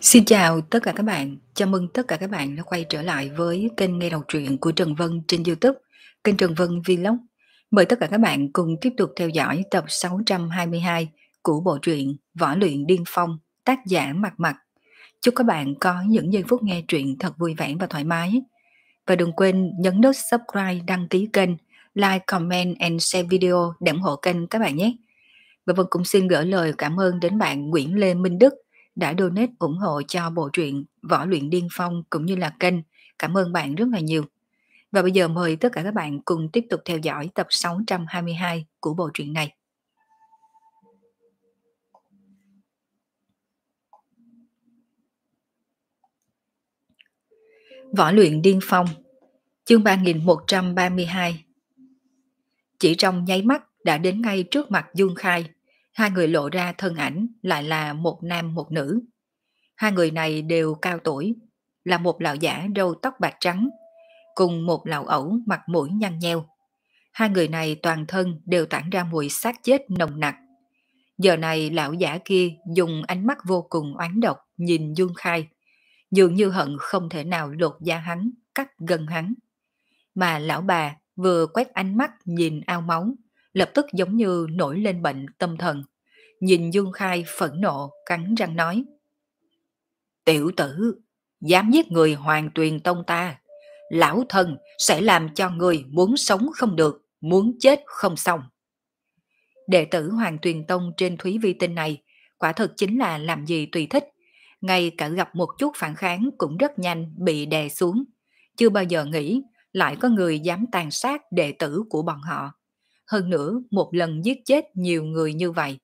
Xin chào tất cả các bạn, chào mừng tất cả các bạn đã quay trở lại với kênh nghe đọc truyện của Trần Vân trên YouTube, kênh Trần Vân Vlog. Mời tất cả các bạn cùng tiếp tục theo dõi tập 622 của bộ truyện Võ luyện điên phong, tác giả Mặt Mặt. Chúc các bạn có những giây phút nghe truyện thật vui vẻ và thoải mái. Và đừng quên nhấn nút subscribe, đăng ký kênh, like, comment and share video để ủng hộ kênh các bạn nhé. Và Vân cũng xin gửi lời cảm ơn đến bạn Nguyễn Lê Minh Đức đã donate ủng hộ cho bộ truyện Võ luyện điên phong cũng như là kênh. Cảm ơn bạn rất là nhiều. Và bây giờ mời tất cả các bạn cùng tiếp tục theo dõi tập 622 của bộ truyện này. Võ luyện điên phong, Chương 3132 Chỉ trong nháy mắt đã đến ngay trước mặt Dương Khai Hai người lộ ra thân ảnh lại là một nam một nữ. Hai người này đều cao tuổi, là một lão giả râu tóc bạc trắng, cùng một lão ẩu mặt mũi nhăn nheo. Hai người này toàn thân đều tản ra mùi xác chết nồng nặc. Giờ này lão giả kia dùng ánh mắt vô cùng oán độc nhìn Dương Khai, dường như hận không thể nào lột da hắn, cắt gần hắn. Mà lão bà vừa quét ánh mắt nhìn ao máu, lập tức giống như nổi lên bệnh tâm thần. Nhìn Dương Khai phẫn nộ, cắn răng nói. Tiểu tử, dám giết người hoàng tuyền tông ta, lão thần sẽ làm cho người muốn sống không được, muốn chết không xong. Đệ tử Hoàng Tuyền Tông trên Thúy Vi Tinh này quả thực chính là làm gì tùy thích. Ngay cả gặp một chút phản kháng cũng rất nhanh bị đè xuống. Chưa bao giờ nghĩ lại có người dám tàn sát đệ tử của bọn họ hơn nữa một lần giết chết nhiều người như vậy.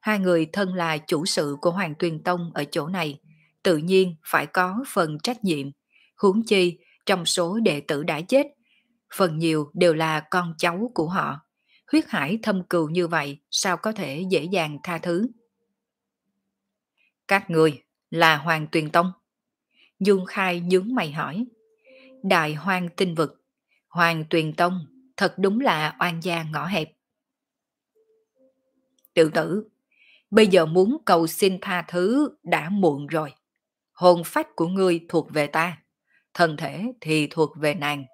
Hai người thân là chủ sự của Hoàng Tuyền Tông ở chỗ này, tự nhiên phải có phần trách nhiệm. Huống chi, trong số đệ tử đã chết, phần nhiều đều là con cháu của họ. Huyết hải thâm cừu như vậy, sao có thể dễ dàng tha thứ? Các người là Hoàng Tuyền Tông. Dương Khai nhướng mày hỏi. Đại Hoàng tinh vực, Hoàng Tuyền Tông thật đúng là oan gia ngõ hẹp. Tiểu tử, bây giờ muốn cầu xin tha thứ đã muộn rồi. Hồn phách của ngươi thuộc về ta, thân thể thì thuộc về nàng.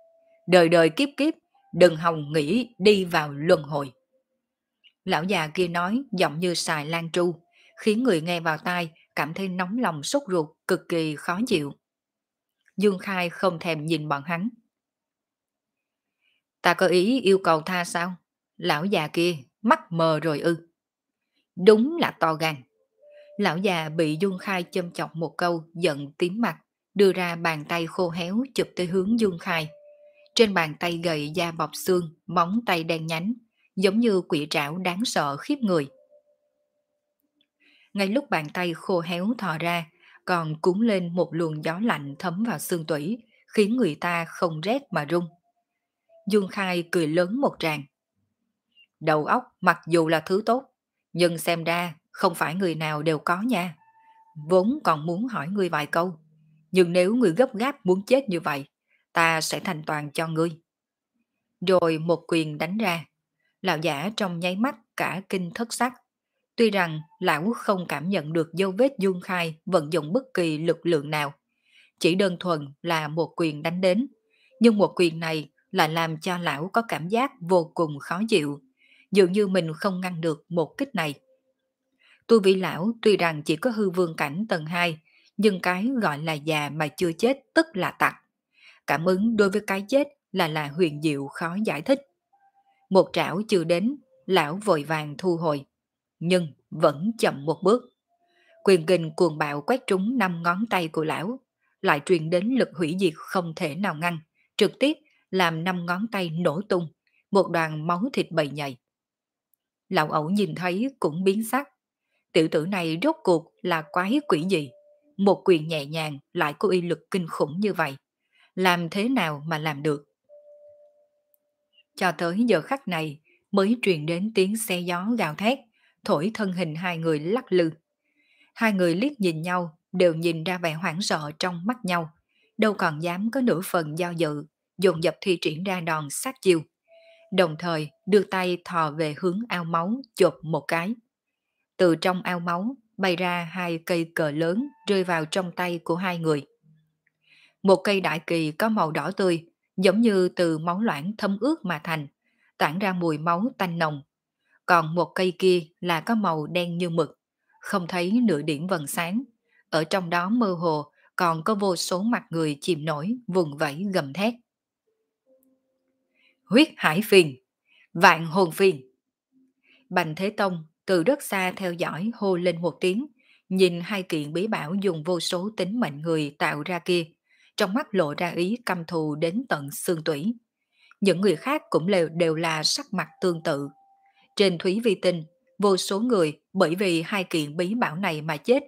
Đời đời kiếp kiếp, đừng hòng nghĩ đi vào luân hồi. Lão già kia nói giọng như xài lan tru, khiến người nghe vào tai cảm thấy nóng lòng sốt ruột, cực kỳ khó chịu. Dương Khai không thèm nhìn bọn hắn, Ta có ý yêu cầu tha sao? Lão già kia, mắt mờ rồi ư. Đúng là to gan. Lão già bị Dương Khai châm chọc một câu, giận tím mặt, đưa ra bàn tay khô héo chụp tới hướng Dương Khai. Trên bàn tay gầy da bọc xương, móng tay đen nhánh, giống như quỷ trảo đáng sợ khiếp người. Ngay lúc bàn tay khô héo thò ra, còn cuốn lên một luồng gió lạnh thấm vào xương tủy, khiến người ta không rét mà run. Dương Khai cười lớn một tràng. Đầu óc mặc dù là thứ tốt, nhưng xem ra không phải người nào đều có nha. Vốn còn muốn hỏi ngươi vài câu, nhưng nếu ngươi gấp gáp muốn chết như vậy, ta sẽ thành toàn cho ngươi. Rồi một quyền đánh ra, lão giả trong nháy mắt cả kinh thất sắc. Tuy rằng lão không cảm nhận được dấu vết Dương Khai vận dụng bất kỳ lực lượng nào, chỉ đơn thuần là một quyền đánh đến, nhưng một quyền này lại làm cho lão có cảm giác vô cùng khó chịu, dường như mình không ngăn được một kích này. Tu vị lão tuy rằng chỉ có hư vương cảnh tầng 2, nhưng cái gọi là già mà chưa chết tức là tặc. Cảm ứng đối với cái chết là là huyền diệu khó giải thích. Một trảo chưa đến, lão vội vàng thu hồi, nhưng vẫn chậm một bước. Quyền kình cuồng bạo quét trúng năm ngón tay của lão, lại truyền đến lực hủy diệt không thể nào ngăn, trực tiếp làm năm ngón tay nổ tung, một đoàn máu thịt bầy nhầy. Lão ẩu nhìn thấy cũng biến sắc. Tiểu tử này rốt cuộc là quái quỷ gì? Một quyền nhẹ nhàng lại có uy lực kinh khủng như vậy. Làm thế nào mà làm được? Cho tới giờ khắc này mới truyền đến tiếng xe gió gào thét, thổi thân hình hai người lắc lư. Hai người liếc nhìn nhau, đều nhìn ra vẻ hoảng sợ trong mắt nhau, đâu còn dám có nửa phần do dự, dồn dập thi triển ra đòn sát chiêu. Đồng thời đưa tay thò về hướng ao máu chộp một cái. Từ trong ao máu, bay ra hai cây cờ lớn rơi vào trong tay của hai người. Một cây đại kỳ có màu đỏ tươi, giống như từ máu loãng thấm ướt mà thành, tản ra mùi máu tanh nồng. Còn một cây kia là có màu đen như mực, không thấy nửa điểm vần sáng. Ở trong đó mơ hồ còn có vô số mặt người chìm nổi, vùng vẫy gầm thét. Huyết hải phiền, vạn hồn phiền. Bành Thế Tông từ rất xa theo dõi hô lên một tiếng, nhìn hai kiện bí bảo dùng vô số tính mệnh người tạo ra kia, trong mắt lộ ra ý căm thù đến tận xương tủy. Những người khác cũng đều, đều là sắc mặt tương tự. Trên Thúy Vi Tinh, vô số người bởi vì hai kiện bí bảo này mà chết.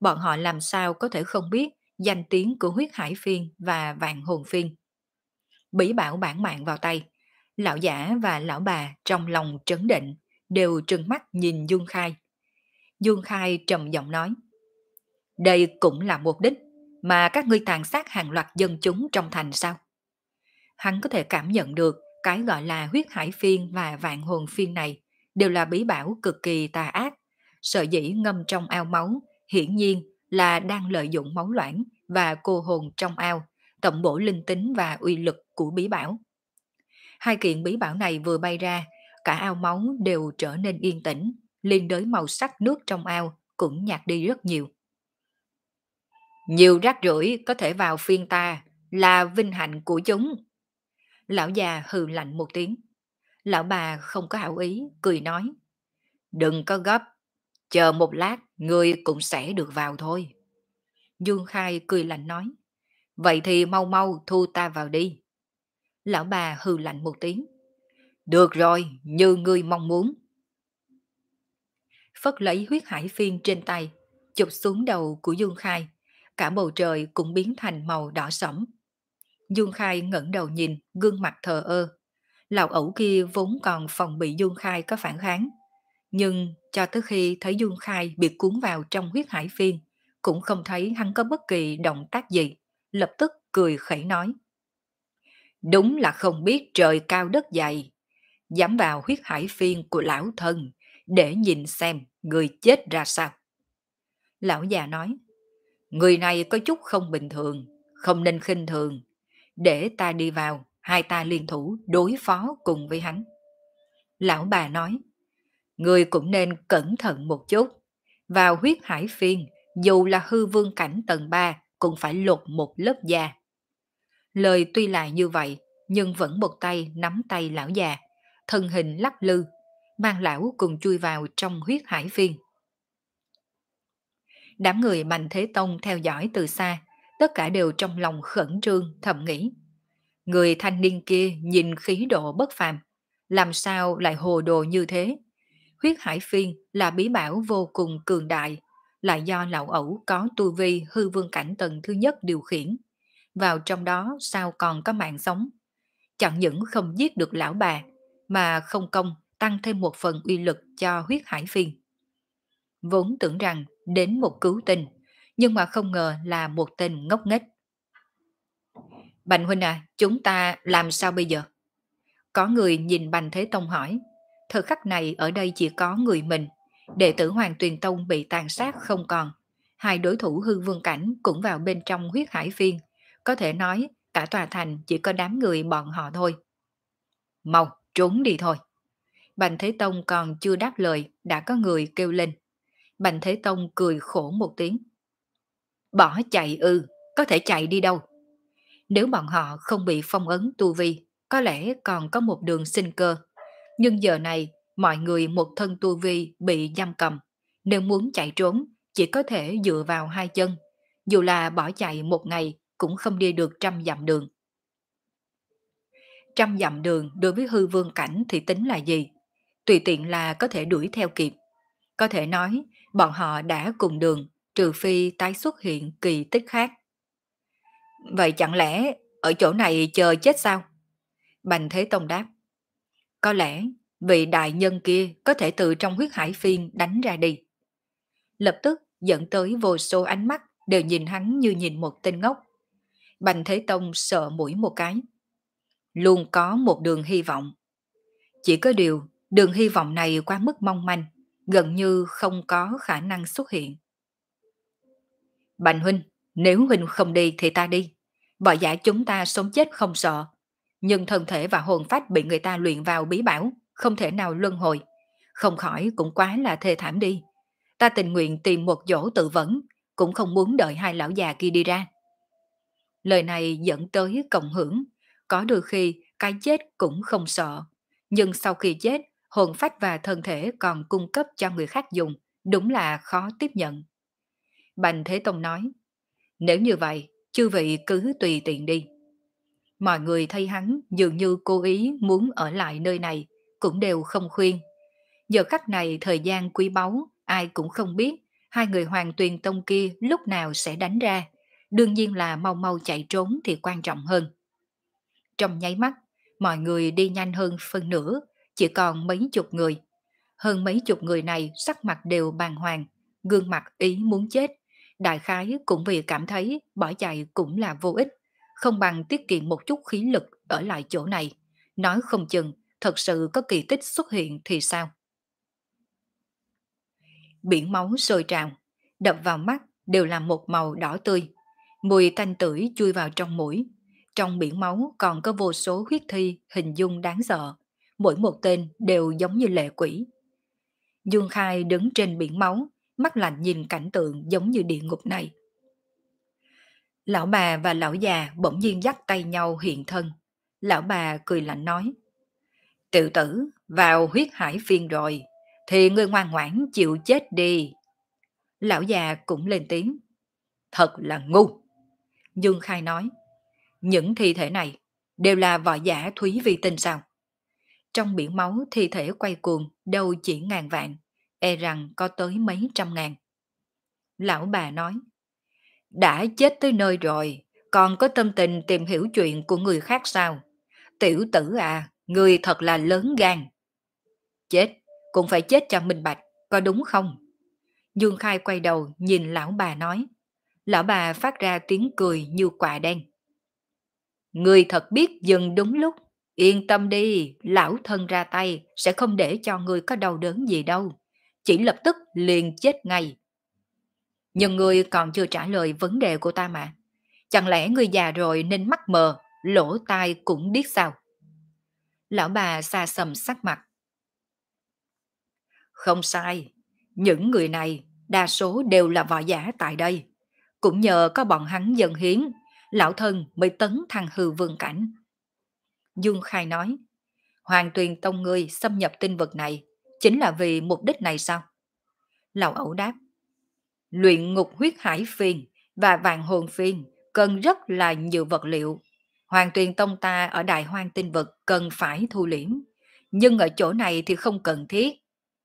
Bọn họ làm sao có thể không biết danh tiếng của huyết hải phiên và vạn hồn phiên. Bí bảo bản mạng vào tay, lão giả và lão bà trong lòng trấn định, đều trừng mắt nhìn Dương Khai. Dương Khai trầm giọng nói, đây cũng là mục đích mà các ngươi tàn sát hàng loạt dân chúng trong thành sao? Hắn có thể cảm nhận được cái gọi là huyết hải phiên và vạn hồn phiên này đều là bí bảo cực kỳ tà ác. Sợ dĩ ngâm trong ao máu, hiển nhiên là đang lợi dụng máu loãng và cô hồn trong ao, tẩm bổ linh tính và uy lực của bí bảo. Hai kiện bí bảo này vừa bay ra, cả ao máu đều trở nên yên tĩnh, liên đới màu sắc nước trong ao cũng nhạt đi rất nhiều. Nhiều rác rưởi có thể vào phiên ta là vinh hạnh của chúng. Lão già hừ lạnh một tiếng. Lão bà không có hảo ý, cười nói. Đừng có gấp, chờ một lát người cũng sẽ được vào thôi. Dương Khai cười lạnh nói. Vậy thì mau mau thu ta vào đi. Lão bà hừ lạnh một tiếng. Được rồi, như ngươi mong muốn. Phất lấy huyết hải phiên trên tay, chụp xuống đầu của Dương Khai. Cả bầu trời cũng biến thành màu đỏ sẫm. Dương Khai ngẩng đầu nhìn, gương mặt thờ ơ. Lão ẩu kia vốn còn phòng bị Dương Khai có phản kháng. Nhưng cho tới khi thấy Dương Khai bị cuốn vào trong huyết hải phiên, cũng không thấy hắn có bất kỳ động tác gì, lập tức cười khẩy nói. Đúng là không biết trời cao đất dày, dám vào huyết hải phiên của lão thân để nhìn xem người chết ra sao. Lão già nói, người này có chút không bình thường, không nên khinh thường, để ta đi vào, hai ta liên thủ đối phó cùng với hắn. Lão bà nói, người cũng nên cẩn thận một chút, vào huyết hải phiên, dù là hư vương cảnh tầng 3 cũng phải lột một lớp da. Lời tuy là như vậy, nhưng vẫn một tay nắm tay lão già, thân hình lắc lư, mang lão cùng chui vào trong huyết hải phiên. Đám người mạnh Thế Tông theo dõi từ xa, tất cả đều trong lòng khẩn trương thầm nghĩ. Người thanh niên kia nhìn khí độ bất phàm, làm sao lại hồ đồ như thế? Huyết hải phiên là bí bảo vô cùng cường đại, lại do lão ẩu có tu vi hư vương cảnh tầng thứ nhất điều khiển. Vào trong đó sao còn có mạng sống? Chẳng những không giết được lão bà, mà không công tăng thêm một phần uy lực cho huyết hải phiên. Vốn tưởng rằng đến một cứu tình, nhưng mà không ngờ là một tình ngốc nghếch. Bành huynh à, chúng ta làm sao bây giờ? Có người nhìn Bành Thế Tông hỏi, thời khắc này ở đây chỉ có người mình, đệ tử Hoàng Tuyền Tông bị tàn sát không còn, hai đối thủ hư vương cảnh cũng vào bên trong huyết hải phiên, có thể nói cả tòa thành chỉ có đám người bọn họ thôi. Mau, trốn đi thôi. Bành Thế Tông còn chưa đáp lời, đã có người kêu lên. Bành Thế Tông cười khổ một tiếng. Bỏ chạy ư, có thể chạy đi đâu. Nếu bọn họ không bị phong ấn tu vi, có lẽ còn có một đường sinh cơ. Nhưng giờ này, mọi người một thân tu vi bị giam cầm. Nếu muốn chạy trốn, chỉ có thể dựa vào hai chân. Dù là bỏ chạy một ngày, cũng không đi được trăm dặm đường. Trăm dặm đường đối với hư vương cảnh thì tính là gì? Tùy tiện là có thể đuổi theo kịp. Có thể nói, bọn họ đã cùng đường, trừ phi tái xuất hiện kỳ tích khác. Vậy chẳng lẽ ở chỗ này chờ chết sao? Bành Thế Tông đáp. Có lẽ vị đại nhân kia có thể từ trong huyết hải phiên đánh ra đi. Lập tức dẫn tới vô số ánh mắt đều nhìn hắn như nhìn một tên ngốc. Bành Thế Tông sợ mũi một cái. Luôn có một đường hy vọng. Chỉ có điều, đường hy vọng này quá mức mong manh. gần như không có khả năng xuất hiện. Bành huynh, nếu huynh không đi thì ta đi. Võ giả chúng ta sống chết không sợ, nhưng thân thể và hồn phách bị người ta luyện vào bí bảo, không thể nào luân hồi. Không khỏi cũng quá là thê thảm đi. Ta tình nguyện tìm một chỗ tự vấn, cũng không muốn đợi hai lão già kia đi ra. Lời này dẫn tới cộng hưởng, có đôi khi cái chết cũng không sợ. Nhưng sau khi chết, hồn phách và thân thể còn cung cấp cho người khác dùng, đúng là khó tiếp nhận. Bành Thế Tông nói, nếu như vậy, chư vị cứ tùy tiện đi. Mọi người thấy hắn dường như cố ý muốn ở lại nơi này, cũng đều không khuyên. Giờ khắc này thời gian quý báu, ai cũng không biết hai người hoàng tuyền tông kia lúc nào sẽ đánh ra. Đương nhiên là mau mau chạy trốn thì quan trọng hơn. Trong nháy mắt, mọi người đi nhanh hơn phân nửa, chỉ còn mấy chục người. Hơn mấy chục người này sắc mặt đều bàng hoàng, gương mặt ý muốn chết. Đại khái cũng vì cảm thấy bỏ chạy cũng là vô ích, không bằng tiết kiệm một chút khí lực ở lại chỗ này. Nói không chừng, thật sự có kỳ tích xuất hiện thì sao? Biển máu sôi trào, đập vào mắt đều là một màu đỏ tươi. Mùi tanh tưởi chui vào trong mũi. Trong biển máu còn có vô số huyết thi hình dung đáng sợ. Mỗi một tên đều giống như lệ quỷ. Dương Khai đứng trên biển máu, mắt lạnh nhìn cảnh tượng giống như địa ngục này. Lão bà và lão già bỗng nhiên dắt tay nhau hiện thân. Lão bà cười lạnh nói. Tiểu tử, vào huyết hải phiên rồi, thì ngươi ngoan ngoãn chịu chết đi. Lão già cũng lên tiếng. Thật là ngu. Dương Khai nói. Những thi thể này đều là võ giả Thúy Vi Tinh sao? Trong biển máu thi thể quay cuồng đâu chỉ ngàn vạn, e rằng có tới mấy trăm ngàn. Lão bà nói, đã chết tới nơi rồi, còn có tâm tình tìm hiểu chuyện của người khác sao? Tiểu tử à, người thật là lớn gan. Chết, cũng phải chết cho minh bạch, có đúng không? Dương Khai quay đầu nhìn lão bà nói. Lão bà phát ra tiếng cười như quả đen. Người thật biết dừng đúng lúc. Yên tâm đi, lão thân ra tay sẽ không để cho người có đau đớn gì đâu. Chỉ lập tức liền chết ngay. Nhưng người còn chưa trả lời vấn đề của ta mà. Chẳng lẽ người già rồi nên mắt mờ, lỗ tai cũng biết sao? Lão bà xa sầm sắc mặt. Không sai, những người này đa số đều là võ giả tại đây. Cũng nhờ có bọn hắn dân hiến, lão thân mới tấn thăng hư vương cảnh. Dương Khai nói, Hoàng tuyền tông ngươi xâm nhập tinh vực này chính là vì mục đích này sao? Lão ẩu đáp, luyện ngục huyết hải phiền và vàng hồn phiền cần rất là nhiều vật liệu. Hoàng tuyền tông ta ở đại hoang tinh vực cần phải thu liễm, nhưng ở chỗ này thì không cần thiết.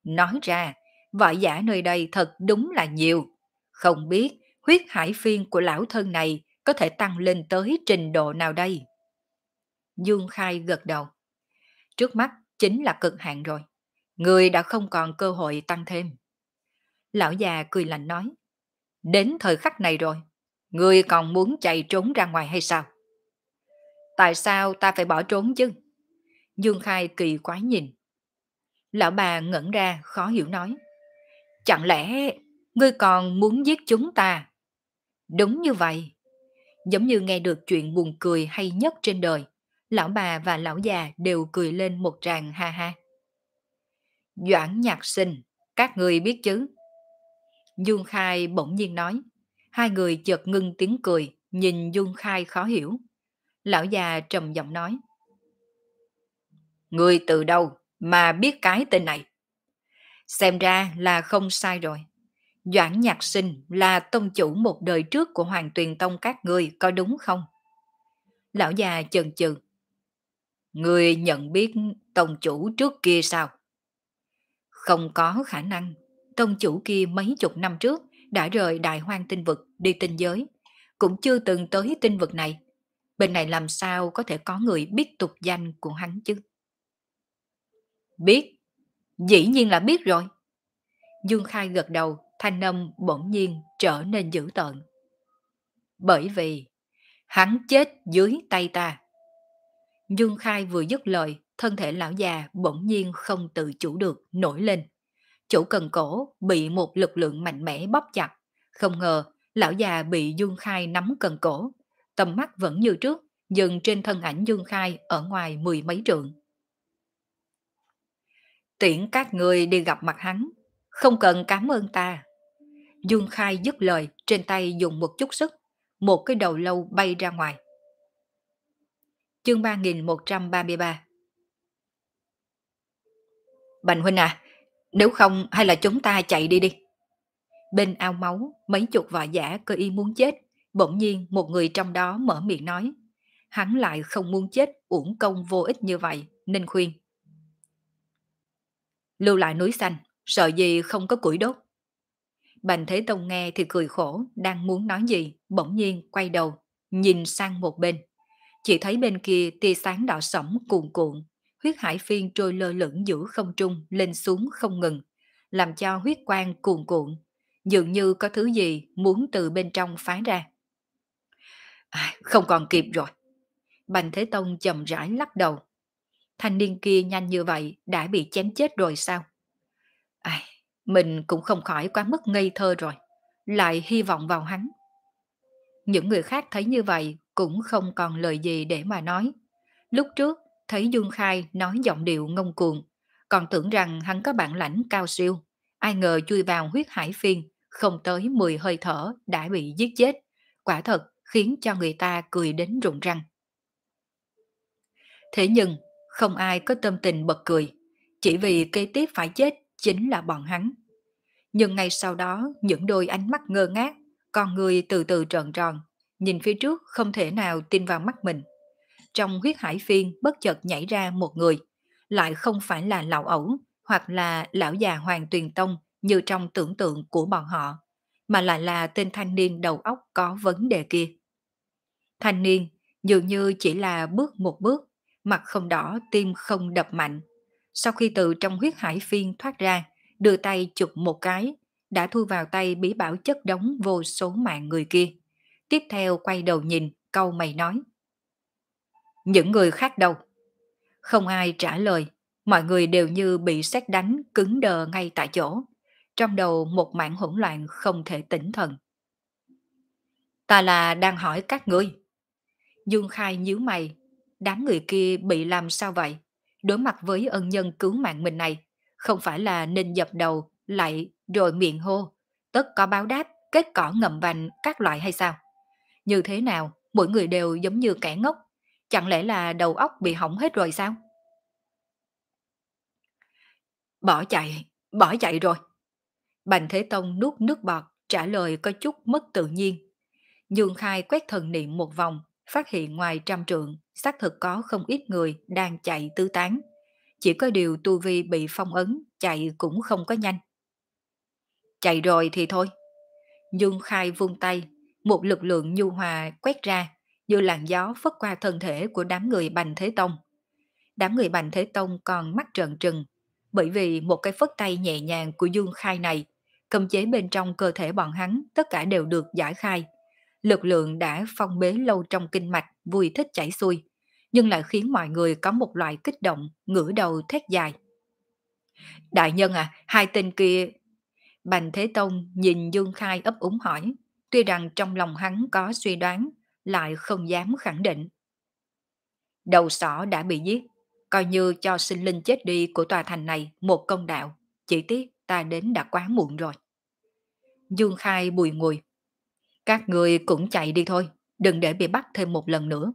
Nói ra, võ giả nơi đây thật đúng là nhiều. Không biết huyết hải phiên của lão thân này có thể tăng lên tới trình độ nào đây? Dương Khai gật đầu. Trước mắt chính là cực hạn rồi. Người đã không còn cơ hội tăng thêm. Lão già cười lạnh nói. Đến thời khắc này rồi, người còn muốn chạy trốn ra ngoài hay sao? Tại sao ta phải bỏ trốn chứ? Dương Khai kỳ quái nhìn. Lão bà ngẩn ra khó hiểu nói. Chẳng lẽ ngươi còn muốn giết chúng ta? Đúng như vậy. Giống như nghe được chuyện buồn cười hay nhất trên đời, lão bà và lão già đều cười lên một tràng ha ha. Doãn nhạc sinh, các người biết chứ? Dương Khai bỗng nhiên nói. Hai người chợt ngưng tiếng cười, nhìn Dương Khai khó hiểu. Lão già trầm giọng nói. Người từ đâu mà biết cái tên này? Xem ra là không sai rồi. Doãn Nhạc Sinh là tông chủ một đời trước của Hoàng Tuyền Tông các ngươi, có đúng không? Lão già chần chừ. Người nhận biết tông chủ trước kia sao? Không có khả năng. Tông chủ kia mấy chục năm trước đã rời đại hoang tinh vực đi tinh giới. Cũng chưa từng tới tinh vực này. Bên này làm sao có thể có người biết tục danh của hắn chứ? Biết. Dĩ nhiên là biết rồi. Dương Khai gật đầu thanh âm bỗng nhiên trở nên dữ tợn. Bởi vì hắn chết dưới tay ta. Dương Khai vừa dứt lời, thân thể lão già bỗng nhiên không tự chủ được nổi lên. Chủ cần cổ bị một lực lượng mạnh mẽ bóp chặt. Không ngờ, lão già bị Dương Khai nắm cần cổ. Tầm mắt vẫn như trước, dừng trên thân ảnh Dương Khai ở ngoài mười mấy trượng. Tiễn các người đi gặp mặt hắn, không cần cảm ơn ta. Dương Khai dứt lời, trên tay dùng một chút sức, một cái đầu lâu bay ra ngoài. Chương 3133 Bành Huynh à, nếu không hay là chúng ta chạy đi đi. Bên ao máu, mấy chục võ giả cơ y muốn chết, bỗng nhiên một người trong đó mở miệng nói. Hắn lại không muốn chết uổng công vô ích như vậy, nên khuyên. Lưu lại núi xanh, sợ gì không có củi đốt. Bành Thế Tông nghe thì cười khổ, đang muốn nói gì, bỗng nhiên quay đầu, nhìn sang một bên. Chỉ thấy bên kia tia sáng đỏ sẫm cuồn cuộn, huyết hải phiên trôi lơ lửng giữa không trung lên xuống không ngừng, làm cho huyết quang cuồn cuộn, dường như có thứ gì muốn từ bên trong phá ra. À, không còn kịp rồi. Bành Thế Tông chậm rãi lắc đầu. Thanh niên kia nhanh như vậy đã bị chém chết rồi sao? À, mình cũng không khỏi quá mức ngây thơ rồi, lại hy vọng vào hắn. Những người khác thấy như vậy cũng không còn lời gì để mà nói. Lúc trước, thấy Dương Khai nói giọng điệu ngông cuồng, còn tưởng rằng hắn có bản lãnh cao siêu. Ai ngờ chui vào huyết hải phiên, không tới 10 hơi thở đã bị giết chết. Quả thật khiến cho người ta cười đến rụng răng. Thế nhưng, không ai có tâm tình bật cười, chỉ vì kế tiếp phải chết chính là bọn hắn. Nhưng ngay sau đó, những đôi ánh mắt ngơ ngác, con người từ từ trợn tròn, nhìn phía trước không thể nào tin vào mắt mình. Trong huyết hải phiên bất chợt nhảy ra một người, lại không phải là lão ẩu hoặc là lão già Hoàng Tuyền Tông như trong tưởng tượng của bọn họ, mà lại là tên thanh niên đầu óc có vấn đề kia. Thanh niên dường như chỉ là bước một bước, mặt không đỏ, tim không đập mạnh. Sau khi từ trong huyết hải phiên thoát ra, đưa tay chụp một cái, đã thu vào tay bí bảo chất đóng vô số mạng người kia. Tiếp theo quay đầu nhìn, câu mày nói. Những người khác đâu? Không ai trả lời, mọi người đều như bị xét đánh cứng đờ ngay tại chỗ. Trong đầu một mạng hỗn loạn không thể tỉnh thần. Ta là đang hỏi các ngươi. Dương Khai nhíu mày, đám người kia bị làm sao vậy? Đối mặt với ân nhân cứu mạng mình này, không phải là nên dập đầu, lại rồi miệng hô, tất có báo đáp, kết cỏ ngậm vành các loại hay sao? Như thế nào, mỗi người đều giống như kẻ ngốc, chẳng lẽ là đầu óc bị hỏng hết rồi sao? Bỏ chạy, bỏ chạy rồi. Bành Thế Tông nuốt nước bọt, trả lời có chút mất tự nhiên. Dương Khai quét thần niệm một vòng, phát hiện ngoài trăm trượng, xác thực có không ít người đang chạy tứ tán. Chỉ có điều tu vi bị phong ấn, chạy cũng không có nhanh. Chạy rồi thì thôi. Dương Khai vung tay, một lực lượng nhu hòa quét ra, như làn gió phất qua thân thể của đám người Bành Thế Tông. Đám người Bành Thế Tông còn mắt trợn trừng, bởi vì một cái phất tay nhẹ nhàng của Dương Khai này, cầm chế bên trong cơ thể bọn hắn tất cả đều được giải khai. Lực lượng đã phong bế lâu trong kinh mạch, vui thích chảy xuôi, nhưng lại khiến mọi người có một loại kích động, ngửa đầu thét dài. Đại nhân à, hai tên kia... Bành Thế Tông nhìn Dương Khai ấp úng hỏi, tuy rằng trong lòng hắn có suy đoán, lại không dám khẳng định. Đầu sỏ đã bị giết, coi như cho sinh linh chết đi của tòa thành này một công đạo, chỉ tiếc ta đến đã quá muộn rồi. Dương Khai bùi ngùi. Các người cũng chạy đi thôi, đừng để bị bắt thêm một lần nữa.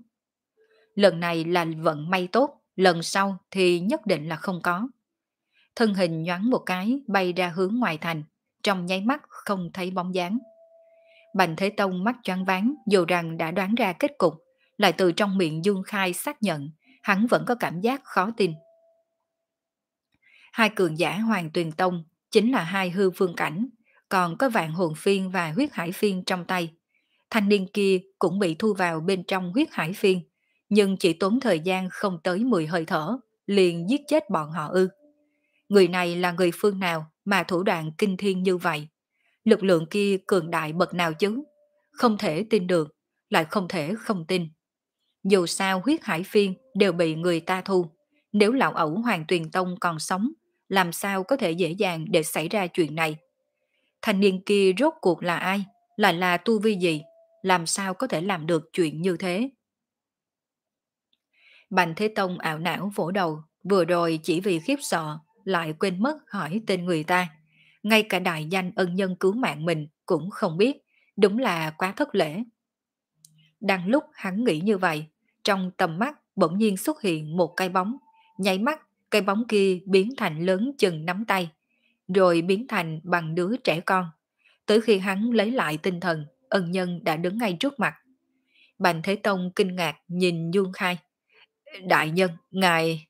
Lần này là vận may tốt, lần sau thì nhất định là không có. Thân hình nhoáng một cái bay ra hướng ngoài thành, trong nháy mắt không thấy bóng dáng. Bành Thế Tông mắt choáng váng dù rằng đã đoán ra kết cục, lại từ trong miệng Dương Khai xác nhận, hắn vẫn có cảm giác khó tin. Hai cường giả Hoàng Tuyền Tông chính là hai hư phương cảnh, còn có vạn hồn phiên và huyết hải phiên trong tay. Thanh niên kia cũng bị thu vào bên trong huyết hải phiên, nhưng chỉ tốn thời gian không tới 10 hơi thở, liền giết chết bọn họ ư. Người này là người phương nào mà thủ đoạn kinh thiên như vậy? Lực lượng kia cường đại bậc nào chứ? Không thể tin được, lại không thể không tin. Dù sao huyết hải phiên đều bị người ta thu, nếu lão ẩu Hoàng Tuyền Tông còn sống, làm sao có thể dễ dàng để xảy ra chuyện này. Thanh niên kia rốt cuộc là ai? Lại là tu vi gì? Làm sao có thể làm được chuyện như thế? Bành Thế Tông ảo não vỗ đầu, vừa rồi chỉ vì khiếp sợ, lại quên mất hỏi tên người ta. Ngay cả đại danh ân nhân cứu mạng mình cũng không biết, đúng là quá thất lễ. Đang lúc hắn nghĩ như vậy, trong tầm mắt bỗng nhiên xuất hiện một cái bóng, nháy mắt cái bóng kia biến thành lớn chừng nắm tay, rồi biến thành bằng đứa trẻ con. Tới khi hắn lấy lại tinh thần, ân nhân đã đứng ngay trước mặt. Bành Thế Tông kinh ngạc nhìn Dương Khai. Đại nhân, ngài...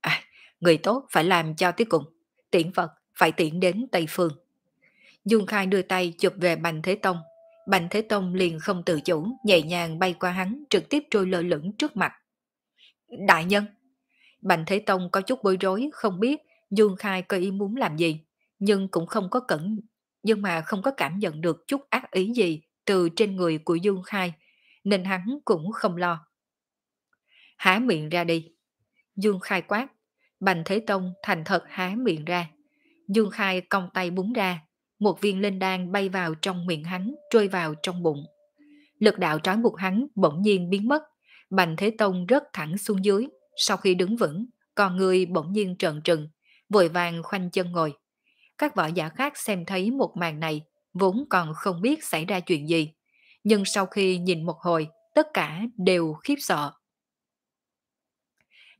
À, người tốt phải làm cho tới cùng. Tiễn Phật phải tiễn đến Tây Phương. Dương Khai đưa tay chụp về Bành Thế Tông. Bành Thế Tông liền không tự chủ, nhẹ nhàng bay qua hắn, trực tiếp trôi lơ lửng trước mặt. Đại nhân! Bành Thế Tông có chút bối rối, không biết Dương Khai có ý muốn làm gì, nhưng cũng không có cẩn, nhưng mà không có cảm nhận được chút ác ý gì từ trên người của Dương Khai, nên hắn cũng không lo. Há miệng ra đi. Dương Khai quát, Bành Thế Tông thành thật há miệng ra. Dương Khai cong tay búng ra, một viên linh đan bay vào trong miệng hắn, trôi vào trong bụng. Lực đạo trói buộc hắn bỗng nhiên biến mất, Bành Thế Tông rớt thẳng xuống dưới, sau khi đứng vững, con người bỗng nhiên trợn trừng, vội vàng khoanh chân ngồi. Các võ giả khác xem thấy một màn này, vốn còn không biết xảy ra chuyện gì. Nhưng sau khi nhìn một hồi, tất cả đều khiếp sợ.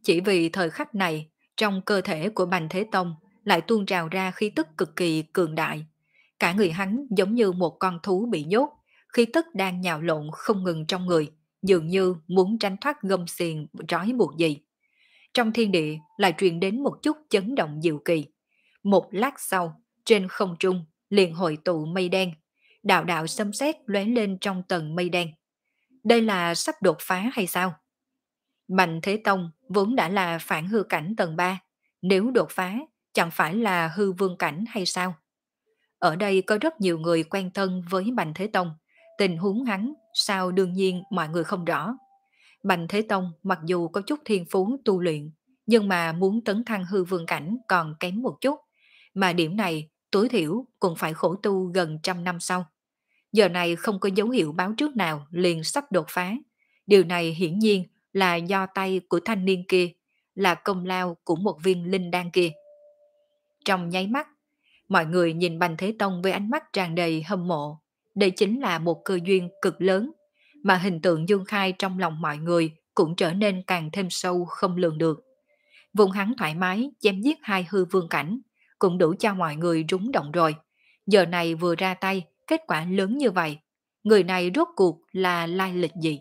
Chỉ vì thời khắc này, trong cơ thể của Bành Thế Tông lại tuôn trào ra khí tức cực kỳ cường đại. Cả người hắn giống như một con thú bị nhốt, khí tức đang nhào lộn không ngừng trong người, dường như muốn tránh thoát gông xiềng trói buộc gì. Trong thiên địa lại truyền đến một chút chấn động diệu kỳ. Một lát sau, trên không trung liền hội tụ mây đen, đạo đạo xâm xét lóe lên trong tầng mây đen. Đây là sắp đột phá hay sao? Mạnh Thế Tông vốn đã là phản hư cảnh tầng 3, nếu đột phá chẳng phải là hư vương cảnh hay sao? Ở đây có rất nhiều người quen thân với Bành Thế Tông, tình huống hắn sao đương nhiên mọi người không rõ. Bành Thế Tông mặc dù có chút thiên phú tu luyện, nhưng mà muốn tấn thăng hư vương cảnh còn kém một chút, mà điểm này tối thiểu cũng phải khổ tu gần trăm năm sau. Giờ này không có dấu hiệu báo trước nào liền sắp đột phá. Điều này hiển nhiên là do tay của thanh niên kia, là công lao của một viên linh đan kia. Trong nháy mắt, mọi người nhìn Bành Thế Tông với ánh mắt tràn đầy hâm mộ. Đây chính là một cơ duyên cực lớn, mà hình tượng Dương Khai trong lòng mọi người cũng trở nên càng thêm sâu không lường được. Vùng hắn thoải mái chém giết hai hư vương cảnh, cũng đủ cho mọi người rúng động rồi. Giờ này vừa ra tay, kết quả lớn như vậy. Người này rốt cuộc là lai lịch gì?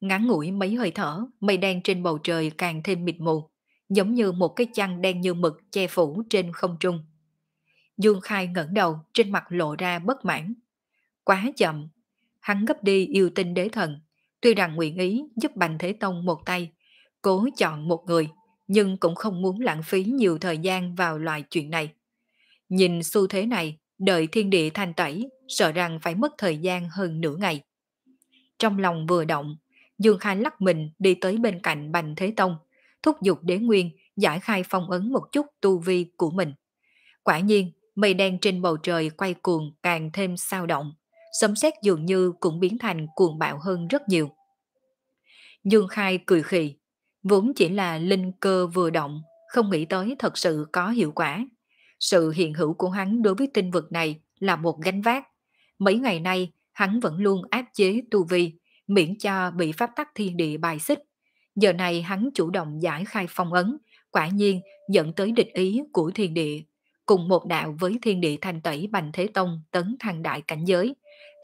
Ngắn ngủi mấy hơi thở, mây đen trên bầu trời càng thêm mịt mù, giống như một cái chăn đen như mực che phủ trên không trung. Dương Khai ngẩng đầu, trên mặt lộ ra bất mãn. Quá chậm, hắn gấp đi yêu tinh đế thần, tuy rằng nguyện ý giúp Bành Thế Tông một tay, cố chọn một người, nhưng cũng không muốn lãng phí nhiều thời gian vào loại chuyện này. Nhìn xu thế này, đợi thiên địa thanh tẩy, sợ rằng phải mất thời gian hơn nửa ngày. Trong lòng vừa động, Dương Khai lắc mình đi tới bên cạnh Bành Thế Tông, thúc giục đế nguyên giải khai phong ấn một chút tu vi của mình. Quả nhiên, mây đen trên bầu trời quay cuồng càng thêm sao động, sấm sét dường như cũng biến thành cuồng bạo hơn rất nhiều. Dương Khai cười khì, vốn chỉ là linh cơ vừa động, không nghĩ tới thật sự có hiệu quả. Sự hiện hữu của hắn đối với tinh vực này là một gánh vác. Mấy ngày nay, hắn vẫn luôn áp chế tu vi, miễn cho bị pháp tắc thiên địa bài xích. Giờ này hắn chủ động giải khai phong ấn, quả nhiên dẫn tới địch ý của thiên địa. Cùng một đạo với thiên địa thành tẩy bành thế tông tấn thăng đại cảnh giới,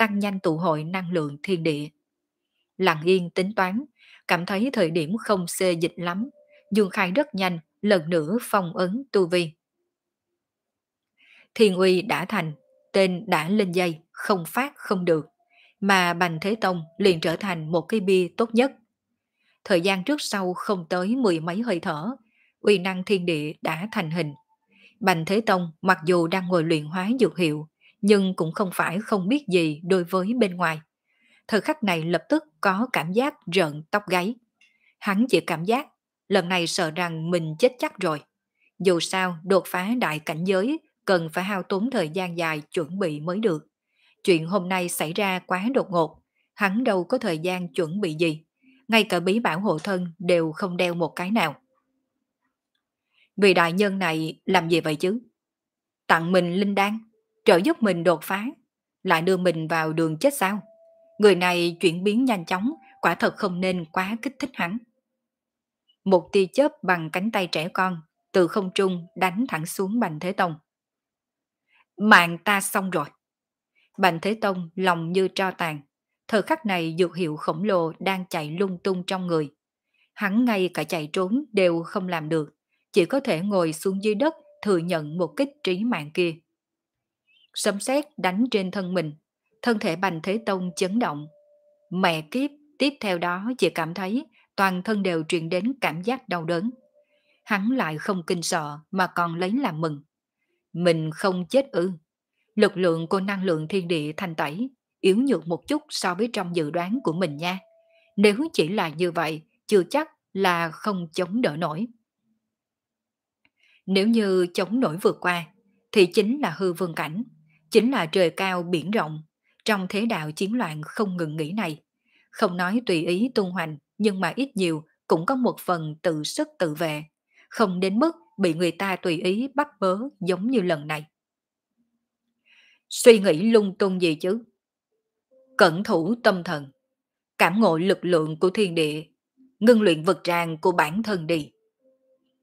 tăng nhanh tụ hội năng lượng thiên địa. Lặng yên tính toán, cảm thấy thời điểm không xê dịch lắm, Dương Khai rất nhanh, lần nữa phong ấn tu vi. Thiên uy đã thành, tên đã lên dây, không phát không được, mà Bành Thế Tông liền trở thành một cái bia tốt nhất. Thời gian trước sau không tới mười mấy hơi thở, uy năng thiên địa đã thành hình. Bành Thế Tông mặc dù đang ngồi luyện hóa dược hiệu, nhưng cũng không phải không biết gì đối với bên ngoài. Thời khắc này lập tức có cảm giác rợn tóc gáy. Hắn chỉ cảm giác lần này sợ rằng mình chết chắc rồi. Dù sao, đột phá đại cảnh giới cần phải hao tốn thời gian dài chuẩn bị mới được. Chuyện hôm nay xảy ra quá đột ngột, hắn đâu có thời gian chuẩn bị gì. Ngay cả bí bảo hộ thân đều không đeo một cái nào. Vì đại nhân này làm gì vậy chứ? Tặng mình linh đan, trợ giúp mình đột phá, lại đưa mình vào đường chết sao? Người này chuyển biến nhanh chóng, quả thật không nên quá kích thích hắn. Một tia chớp bằng cánh tay trẻ con, từ không trung đánh thẳng xuống Bành Thế Tông. Mạng ta xong rồi. Bành Thế Tông lòng như tro tàn. Thời khắc này dược hiệu khổng lồ đang chạy lung tung trong người. Hắn ngay cả chạy trốn đều không làm được, chỉ có thể ngồi xuống dưới đất thừa nhận một kích trí mạng kia. Sấm sét đánh trên thân mình, thân thể Bành Thế Tông chấn động. Mẹ kiếp, tiếp theo đó chỉ cảm thấy toàn thân đều truyền đến cảm giác đau đớn. Hắn lại không kinh sợ mà còn lấy làm mừng. Mình không chết ư. Lực lượng của năng lượng thiên địa thành tẩy yếu nhược một chút so với trong dự đoán của mình nha. Nếu chỉ là như vậy, chưa chắc là không chống đỡ nổi. Nếu như chống nổi vượt qua, thì chính là hư vương cảnh, chính là trời cao biển rộng, trong thế đạo chiến loạn không ngừng nghỉ này. Không nói tùy ý tung hoành, nhưng mà ít nhiều cũng có một phần tự sức tự vệ, không đến mức bị người ta tùy ý bắt bớ giống như lần này. Suy nghĩ lung tung gì chứ? Cẩn thủ tâm thần, cảm ngộ lực lượng của thiên địa, ngưng luyện vật tràng của bản thân đi.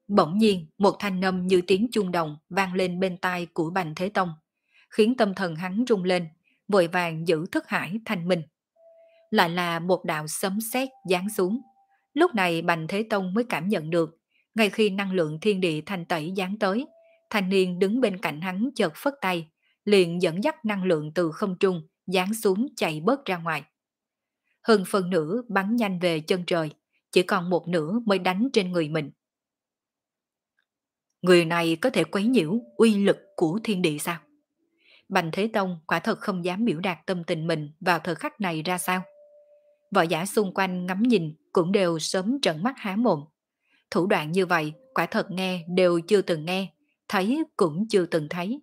Bỗng nhiên, một thanh âm như tiếng chuông đồng vang lên bên tai của Bành Thế Tông, khiến tâm thần hắn rung lên, vội vàng giữ thức hải thanh minh. Lại là một đạo sấm sét giáng xuống. Lúc này Bành Thế Tông mới cảm nhận được, ngay khi năng lượng thiên địa thanh tẩy giáng tới, thanh niên đứng bên cạnh hắn chợt phất tay, liền dẫn dắt năng lượng từ không trung giáng xuống chạy bớt ra ngoài. Hơn phần nửa bắn nhanh về chân trời, chỉ còn một nửa mới đánh trên người mình. Người này có thể quấy nhiễu uy lực của thiên địa sao? Bành Thế Tông quả thật không dám biểu đạt tâm tình mình vào thời khắc này ra sao. Võ giả xung quanh ngắm nhìn cũng đều sớm trận mắt há mồm. Thủ đoạn như vậy quả thật nghe đều chưa từng nghe, thấy cũng chưa từng thấy.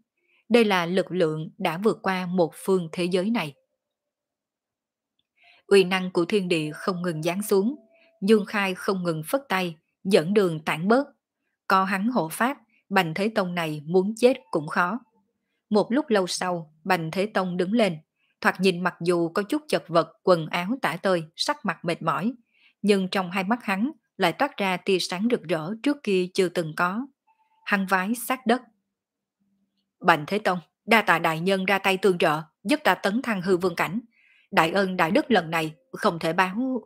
Đây là lực lượng đã vượt qua một phương thế giới này. Uy năng của thiên địa không ngừng giáng xuống, Dương Khai không ngừng phất tay, dẫn đường tản bớt. Co hắn hộ pháp, Bành Thế Tông này muốn chết cũng khó. Một lúc lâu sau, Bành Thế Tông đứng lên, thoạt nhìn mặc dù có chút chật vật, quần áo tả tơi, sắc mặt mệt mỏi, nhưng trong hai mắt hắn lại toát ra tia sáng rực rỡ trước kia chưa từng có. Hắn vái sát đất. Bành Thế Tông, đa tạ đại nhân ra tay tương trợ, giúp ta tấn thăng hư vương cảnh. Đại ơn đại đức lần này không thể báo...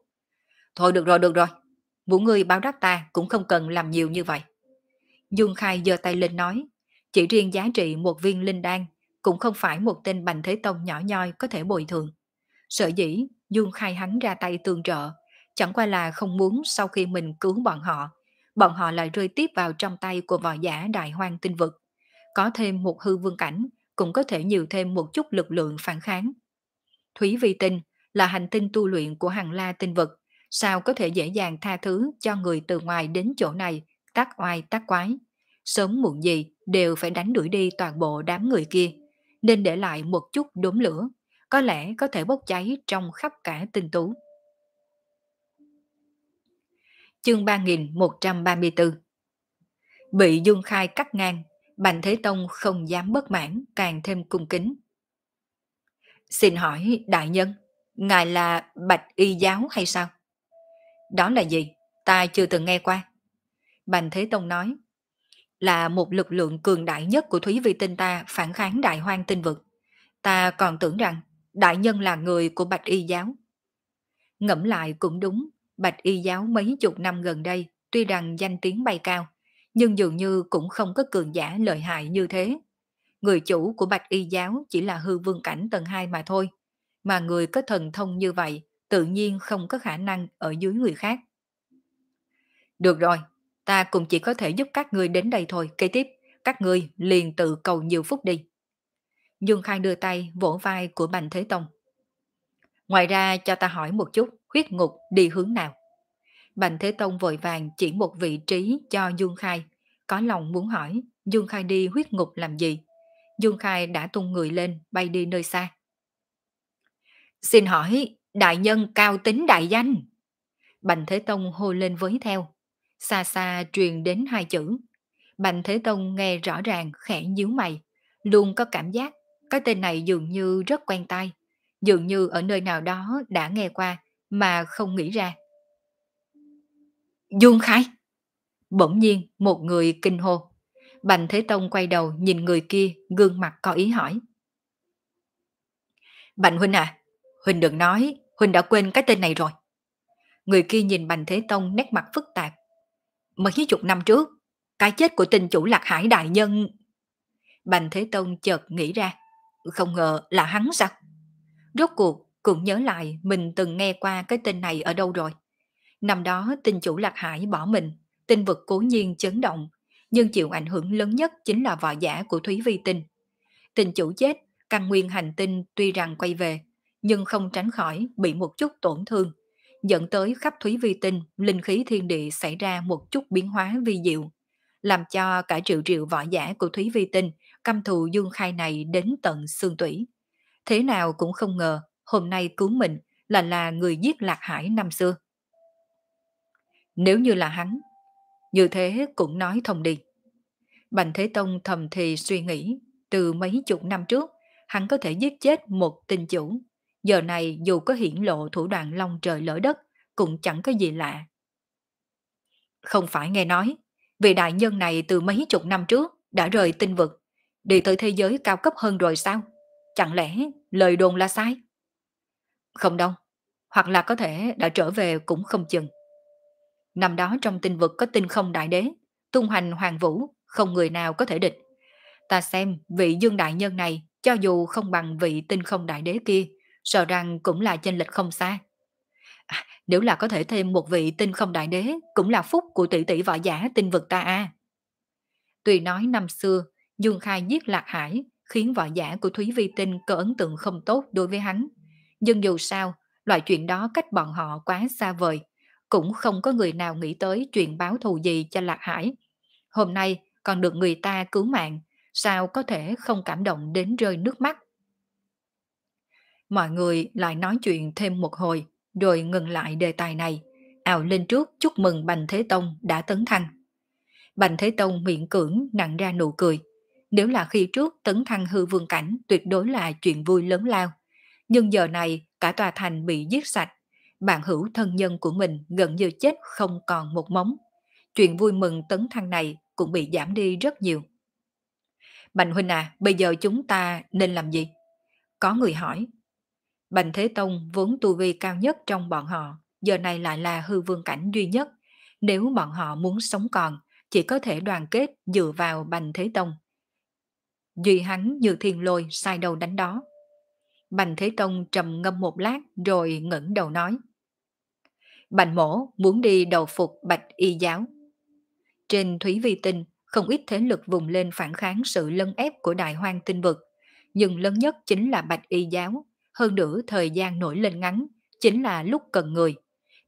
Thôi được rồi, được rồi. Muốn người báo đáp ta cũng không cần làm nhiều như vậy. Dương Khai giơ tay lên nói, chỉ riêng giá trị một viên linh đan cũng không phải một tên bành thế tông nhỏ nhoi có thể bồi thường. Sở dĩ Dương Khai hắn ra tay tương trợ, chẳng qua là không muốn sau khi mình cứu bọn họ, bọn họ lại rơi tiếp vào trong tay của võ giả đại hoang tinh vực. Có thêm một hư vương cảnh, cũng có thể nhiều thêm một chút lực lượng phản kháng. Thúy Vi Tinh là hành tinh tu luyện của hàng la tinh vực, sao có thể dễ dàng tha thứ cho người từ ngoài đến chỗ này tác oai tác quái. Sớm muộn gì đều phải đánh đuổi đi toàn bộ đám người kia, nên để lại một chút đốm lửa, có lẽ có thể bốc cháy trong khắp cả tinh tú. Chương 3134 Bị dung Khai cắt ngang, Bành Thế Tông không dám bất mãn, càng thêm cung kính. Xin hỏi đại nhân, ngài là Bạch Y Giáo hay sao? Đó là gì? Ta chưa từng nghe qua. Bành Thế Tông nói, là một lực lượng cường đại nhất của Thúy Vi Tinh ta phản kháng đại hoang tinh vực. Ta còn tưởng rằng đại nhân là người của Bạch Y Giáo. Ngẫm lại cũng đúng, Bạch Y Giáo mấy chục năm gần đây tuy rằng danh tiếng bay cao, nhưng dường như cũng không có cường giả lợi hại như thế. Người chủ của Bạch Y Giáo chỉ là hư vương cảnh tầng 2 mà thôi, mà người có thần thông như vậy tự nhiên không có khả năng ở dưới người khác. Được rồi, ta cũng chỉ có thể giúp các ngươi đến đây thôi, kế tiếp, các ngươi liền tự cầu nhiều phúc đi. Dương Khai đưa tay vỗ vai của Bành Thế Tông. Ngoài ra cho ta hỏi một chút, huyết ngục đi hướng nào? Bành Thế Tông vội vàng chỉ một vị trí cho Dương Khai, có lòng muốn hỏi Dương Khai đi huyết ngục làm gì. Dương Khai đã tung người lên bay đi nơi xa. Xin hỏi, đại nhân cao tính đại danh. Bành Thế Tông hô lên với theo. Xa xa truyền đến hai chữ. Bành Thế Tông nghe rõ ràng khẽ nhíu mày. Luôn có cảm giác cái tên này dường như rất quen tai. Dường như ở nơi nào đó đã nghe qua mà không nghĩ ra. Dương Khai! Bỗng nhiên một người kinh hô. Bành Thế Tông quay đầu nhìn người kia gương mặt có ý hỏi. Bành Huynh à, Huynh đừng nói, Huynh đã quên cái tên này rồi. Người kia nhìn Bành Thế Tông nét mặt phức tạp. Mấy chục năm trước, cái chết của tình chủ Lạc Hải Đại Nhân... Bành Thế Tông chợt nghĩ ra, không ngờ là hắn sao? Rốt cuộc cũng nhớ lại mình từng nghe qua cái tên này ở đâu rồi. Năm đó tình chủ Lạc Hải bỏ mình, tinh vực cố nhiên chấn động, nhưng chịu ảnh hưởng lớn nhất chính là võ giả của Thúy Vi Tinh. Tình chủ chết, căn nguyên hành tinh tuy rằng quay về, nhưng không tránh khỏi bị một chút tổn thương, dẫn tới khắp Thúy Vi Tinh, linh khí thiên địa xảy ra một chút biến hóa vi diệu, làm cho cả triệu triệu võ giả của Thúy Vi Tinh căm thù Dương Khai này đến tận xương tủy. Thế nào cũng không ngờ, hôm nay cứu mình là là người giết Lạc Hải năm xưa. Nếu như là hắn, như thế cũng nói thông đi. Bành Thế Tông thầm thì suy nghĩ, từ mấy chục năm trước, hắn có thể giết chết một tinh chủ. Giờ này dù có hiển lộ thủ đoạn long trời lỡ đất, cũng chẳng có gì lạ. Không phải nghe nói, vị đại nhân này từ mấy chục năm trước đã rời tinh vực, đi tới thế giới cao cấp hơn rồi sao? Chẳng lẽ lời đồn là sai? Không đâu, hoặc là có thể đã trở về cũng không chừng. Năm đó trong tinh vực có tinh không đại đế, tung hành hoàng vũ, không người nào có thể địch. Ta xem vị dương đại nhân này, cho dù không bằng vị tinh không đại đế kia, sợ rằng cũng là chênh lệch không xa. À, nếu là có thể thêm một vị tinh không đại đế, cũng là phúc của tỷ tỷ võ giả tinh vực ta a. Tuy nói năm xưa, Dương Khai giết Lạc Hải, khiến võ giả của Thúy Vi Tinh có ấn tượng không tốt đối với hắn. Nhưng dù sao, loại chuyện đó cách bọn họ quá xa vời, cũng không có người nào nghĩ tới chuyện báo thù gì cho Lạc Hải. Hôm nay còn được người ta cứu mạng, sao có thể không cảm động đến rơi nước mắt. Mọi người lại nói chuyện thêm một hồi, rồi ngừng lại đề tài này, Ảo lên trước chúc mừng Bành Thế Tông đã tấn thăng. Bành Thế Tông miệng cưỡng nặng ra nụ cười. Nếu là khi trước tấn thăng hư vương cảnh tuyệt đối là chuyện vui lớn lao. Nhưng giờ này cả tòa thành bị giết sạch, bạn hữu thân nhân của mình gần như chết không còn một móng. Chuyện vui mừng tấn thăng này cũng bị giảm đi rất nhiều. Bành Huynh à, bây giờ chúng ta nên làm gì? Có người hỏi. Bành Thế Tông vốn tu vi cao nhất trong bọn họ, giờ này lại là hư vương cảnh duy nhất. Nếu bọn họ muốn sống còn, chỉ có thể đoàn kết dựa vào Bành Thế Tông. Duy hắn như thiên lôi sai đầu đánh đó. Bành Thế Tông trầm ngâm một lát rồi ngẩng đầu nói. Bành mổ muốn đi đầu phục bạch y giáo. Trên Thúy Vi Tinh, không ít thế lực vùng lên phản kháng sự lân ép của đại hoang tinh vực. Nhưng lớn nhất chính là bạch y giáo. Hơn nữa thời gian nổi lên ngắn, chính là lúc cần người.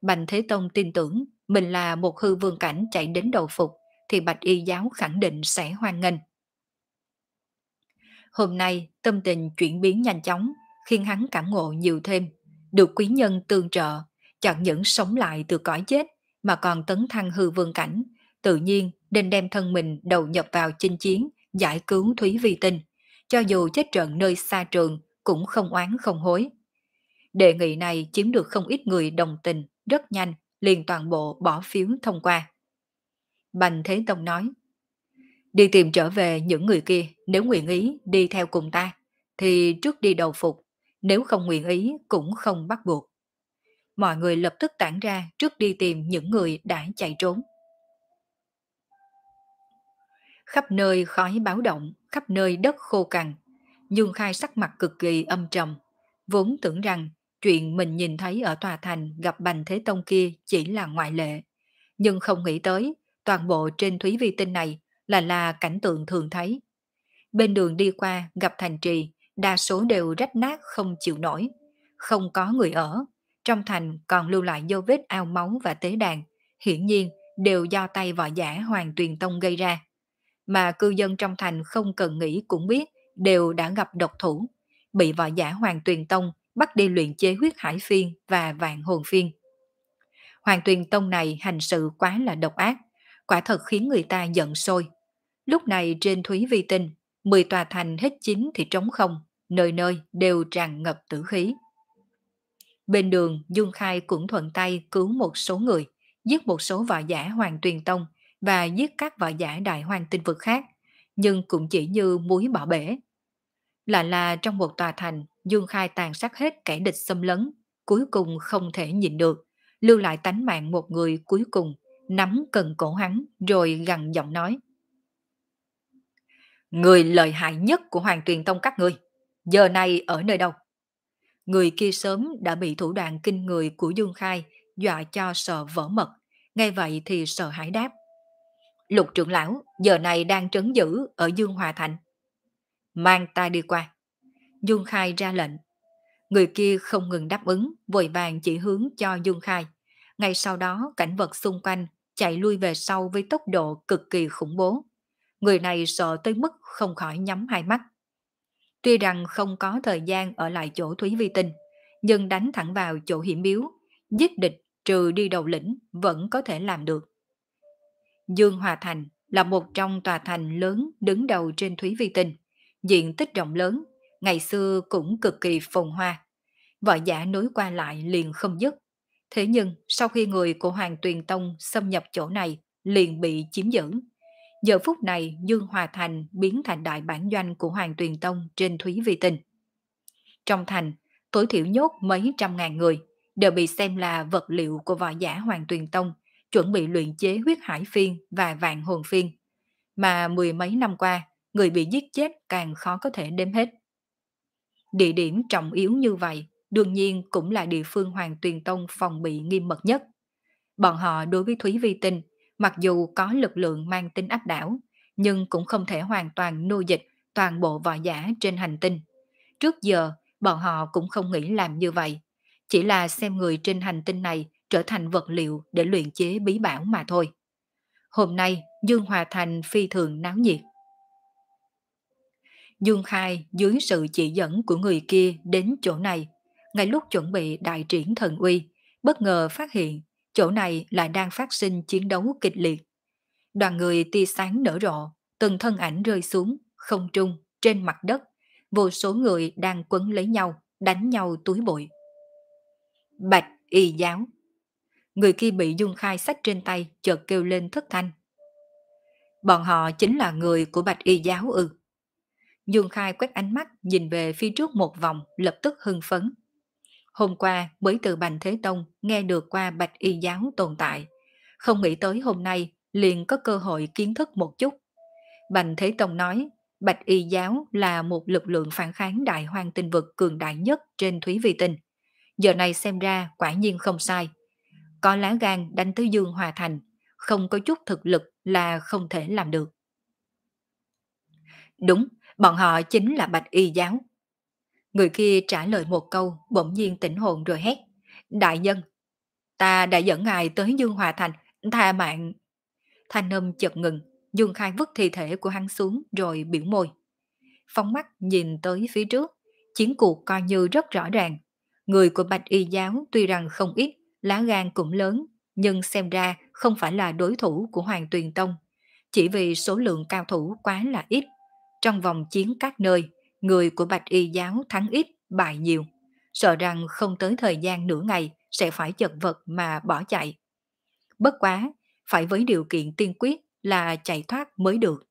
Bành Thế Tông tin tưởng mình là một hư vương cảnh chạy đến đầu phục, thì bạch y giáo khẳng định sẽ hoan nghênh. Hôm nay, tâm tình chuyển biến nhanh chóng, khiến hắn cảm ngộ nhiều thêm, được quý nhân tương trợ, chẳng những sống lại từ cõi chết, mà còn tấn thăng hư vương cảnh, tự nhiên nên đem thân mình đầu nhập vào chinh chiến, giải cứu Thúy Vi Tinh, cho dù chết trận nơi xa trường cũng không oán không hối. Đề nghị này chiếm được không ít người đồng tình, rất nhanh, liền toàn bộ bỏ phiếu thông qua. Bành Thế Tông nói, đi tìm trở về những người kia nếu nguyện ý đi theo cùng ta, thì trước đi đầu phục, nếu không nguyện ý cũng không bắt buộc. Mọi người lập tức tản ra trước đi tìm những người đã chạy trốn. Khắp nơi khói báo động, khắp nơi đất khô cằn. Dương Khai sắc mặt cực kỳ âm trầm, vốn tưởng rằng chuyện mình nhìn thấy ở tòa thành gặp Bành Thế Tông kia chỉ là ngoại lệ. Nhưng không nghĩ tới, toàn bộ trên Thúy Vi Tinh này là là cảnh tượng thường thấy. Bên đường đi qua gặp thành trì, đa số đều rách nát không chịu nổi. Không có người ở, trong thành còn lưu lại dấu vết ao máu và tế đàn, hiển nhiên đều do tay võ giả Hoàng Tuyền Tông gây ra. Mà cư dân trong thành không cần nghĩ cũng biết đều đã gặp độc thủ, bị võ giả Hoàng Tuyền Tông bắt đi luyện chế huyết hải phiên và vạn hồn phiên. Hoàng Tuyền Tông này hành sự quá là độc ác, quả thật khiến người ta giận sôi. Lúc này trên Thúy Vi Tinh, 10 tòa thành hết chín thì trống không, nơi nơi đều tràn ngập tử khí. Bên đường, dung Khai cũng thuận tay cứu một số người, giết một số võ giả Hoàng Tuyền Tông và giết các võ giả Đại Hoàng tinh vực khác, nhưng cũng chỉ như muối bỏ bể. Là là trong một tòa thành, Dương Khai tàn sát hết kẻ địch xâm lấn, cuối cùng không thể nhịn được, lưu lại tánh mạng một người cuối cùng, nắm cần cổ hắn rồi gằn giọng nói. Người lợi hại nhất của Hoàng Tuyền Tông các ngươi, giờ này ở nơi đâu? Người kia sớm đã bị thủ đoạn kinh người của Dương Khai dọa cho sợ vỡ mật, nghe vậy thì sợ hãi đáp. Lục trưởng lão giờ này đang trấn giữ ở Dương Hòa Thành. Mang ta đi qua. Dương Khai ra lệnh. Người kia không ngừng đáp ứng, vội vàng chỉ hướng cho Dương Khai. Ngay sau đó cảnh vật xung quanh chạy lui về sau với tốc độ cực kỳ khủng bố. Người này sợ tới mức không khỏi nhắm hai mắt. Tuy rằng không có thời gian ở lại chỗ Thúy Vi Tinh, nhưng đánh thẳng vào chỗ hiểm yếu, giết địch trừ đi đầu lĩnh vẫn có thể làm được. Dương Hòa Thành là một trong tòa thành lớn đứng đầu trên Thúy Vi Tinh, diện tích rộng lớn, ngày xưa cũng cực kỳ phồn hoa. Võ giả nối qua lại liền không dứt. Thế nhưng sau khi người của Hoàng Tuyền Tông xâm nhập chỗ này liền bị chiếm giữ. Giờ phút này Dương Hòa Thành biến thành đại bản doanh của Hoàng Tuyền Tông trên Thúy Vi Tinh. Trong thành, tối thiểu nhốt mấy trăm ngàn người, đều bị xem là vật liệu của võ giả Hoàng Tuyền Tông, chuẩn bị luyện chế huyết hải phiên và vạn hồn phiên. Mà mười mấy năm qua, người bị giết chết càng khó có thể đếm hết. Địa điểm trọng yếu như vậy, đương nhiên cũng là địa phương Hoàng Tuyền Tông phòng bị nghiêm mật nhất. Bọn họ đối với Thúy Vi Tinh, mặc dù có lực lượng mang tính áp đảo, nhưng cũng không thể hoàn toàn nô dịch toàn bộ võ giả trên hành tinh. Trước giờ, bọn họ cũng không nghĩ làm như vậy, chỉ là xem người trên hành tinh này trở thành vật liệu để luyện chế bí bảo mà thôi. Hôm nay, Dương Hòa Thành phi thường náo nhiệt. Dương Khai dưới sự chỉ dẫn của người kia đến chỗ này, ngay lúc chuẩn bị đại triển thần uy, bất ngờ phát hiện chỗ này lại đang phát sinh chiến đấu kịch liệt. Đoàn người tia sáng nở rộ, từng thân ảnh rơi xuống, không trung, trên mặt đất, vô số người đang quấn lấy nhau, đánh nhau túi bụi. Bạch y giáo Người kia bị Dung Khai sách trên tay chợt kêu lên thất thanh. Bọn họ chính là người của Bạch y giáo ư. Dương Khai quét ánh mắt nhìn về phía trước một vòng lập tức hưng phấn. Hôm qua mới từ Bành Thế Tông nghe được qua Bạch Y Giáo tồn tại. Không nghĩ tới hôm nay liền có cơ hội kiến thức một chút. Bành Thế Tông nói Bạch Y Giáo là một lực lượng phản kháng đại hoang tinh vực cường đại nhất trên Thúy Vi Tinh. Giờ này xem ra quả nhiên không sai. Có lá gan đánh tới Dương Hòa Thành, không có chút thực lực là không thể làm được. Đúng, bọn họ chính là Bạch Y Giáo. Người kia trả lời một câu, bỗng nhiên tỉnh hồn rồi hét. Đại nhân, ta đã dẫn ngài tới Dương Hòa Thành, tha mạng. Thanh âm chợt ngừng, Dương Khai vứt thi thể của hắn xuống rồi biểu môi. Phóng mắt nhìn tới phía trước, chiến cuộc coi như rất rõ ràng. Người của Bạch Y Giáo tuy rằng không ít, lá gan cũng lớn, nhưng xem ra không phải là đối thủ của Hoàng Tuyền Tông. Chỉ vì số lượng cao thủ quá là ít. Trong vòng chiến các nơi, người của Bạch Y giáo thắng ít, bại nhiều, sợ rằng không tới thời gian nửa ngày sẽ phải chật vật mà bỏ chạy. Bất quá, phải với điều kiện tiên quyết là chạy thoát mới được.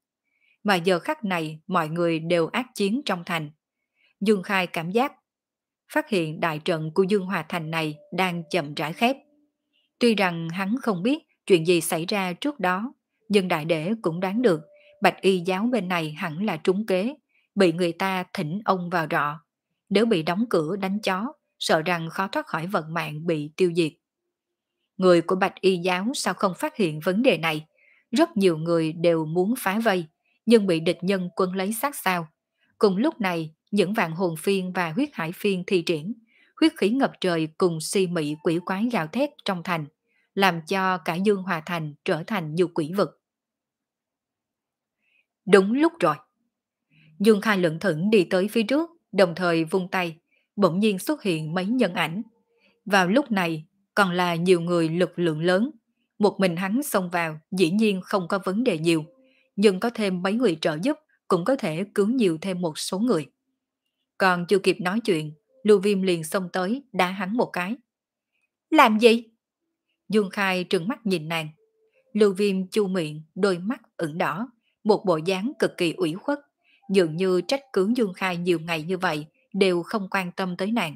Mà giờ khắc này mọi người đều ác chiến trong thành. Dương Khai cảm giác phát hiện đại trận của Dương Hòa Thành này đang chậm rãi khép. Tuy rằng hắn không biết chuyện gì xảy ra trước đó, nhưng đại đệ cũng đoán được Bạch y giáo bên này hẳn là trúng kế, bị người ta thỉnh ông vào rọ. Nếu bị đóng cửa đánh chó, sợ rằng khó thoát khỏi vận mạng bị tiêu diệt. Người của Bạch Y giáo sao không phát hiện vấn đề này? Rất nhiều người đều muốn phá vây, nhưng bị địch nhân quân lấy sát sao. Cùng lúc này, những vạn hồn phiên và huyết hải phiên thi triển, huyết khí ngập trời cùng si mị quỷ quái gào thét trong thành, làm cho cả Dương Hòa Thành trở thành nhiều quỷ vực. Đúng lúc rồi. Dương Khai lững thững đi tới phía trước, đồng thời vung tay, bỗng nhiên xuất hiện mấy nhân ảnh. Vào lúc này, còn là nhiều người lực lượng lớn. Một mình hắn xông vào, dĩ nhiên không có vấn đề nhiều, nhưng có thêm mấy người trợ giúp cũng có thể cứu nhiều thêm một số người. Còn chưa kịp nói chuyện, Lưu Viêm liền xông tới, đá hắn một cái. Làm gì? Dương Khai trừng mắt nhìn nàng. Lưu Viêm chu miệng, đôi mắt ửng đỏ, một bộ dáng cực kỳ ủy khuất, dường như trách cứ Dương Khai nhiều ngày như vậy, đều không quan tâm tới nàng.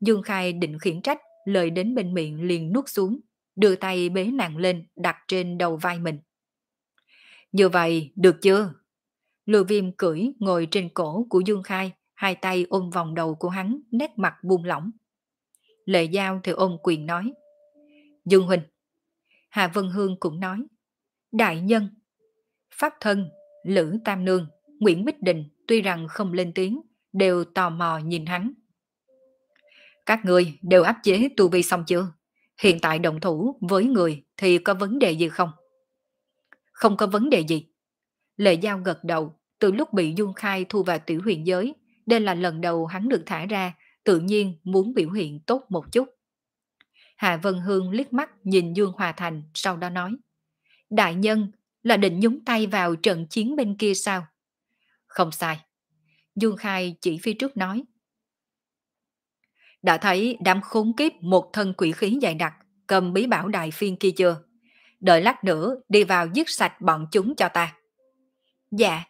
Dương Khai định khiển trách, lời đến bên miệng liền nuốt xuống, đưa tay bế nàng lên đặt trên đầu vai mình. Như vậy, được chưa? Lưu viêm cưỡi ngồi trên cổ của Dương Khai, hai tay ôm vòng đầu của hắn, nét mặt buông lỏng. Lệ Giao thì ôm quyền nói. Dương Huỳnh. Hà Vân Hương cũng nói. Đại nhân. Pháp Thân, Lữ Tam Nương, Nguyễn Bích Đình tuy rằng không lên tiếng, đều tò mò nhìn hắn. Các người đều áp chế tu vi xong chưa? Hiện tại động thủ với người thì có vấn đề gì không? Không có vấn đề gì. Lệ Giao gật đầu, từ lúc bị Dung Khai thu vào tiểu huyền giới, đây là lần đầu hắn được thả ra, tự nhiên muốn biểu hiện tốt một chút. Hạ Vân Hương liếc mắt nhìn Dương Hòa Thành, sau đó nói. Đại nhân, là định nhúng tay vào trận chiến bên kia sao? Không sai. Dương Khai chỉ phía trước nói. Đã thấy đám khốn kiếp một thân quỷ khí dày đặc, cầm bí bảo đại phiên kia chưa? Đợi lát nữa đi vào giết sạch bọn chúng cho ta. Dạ.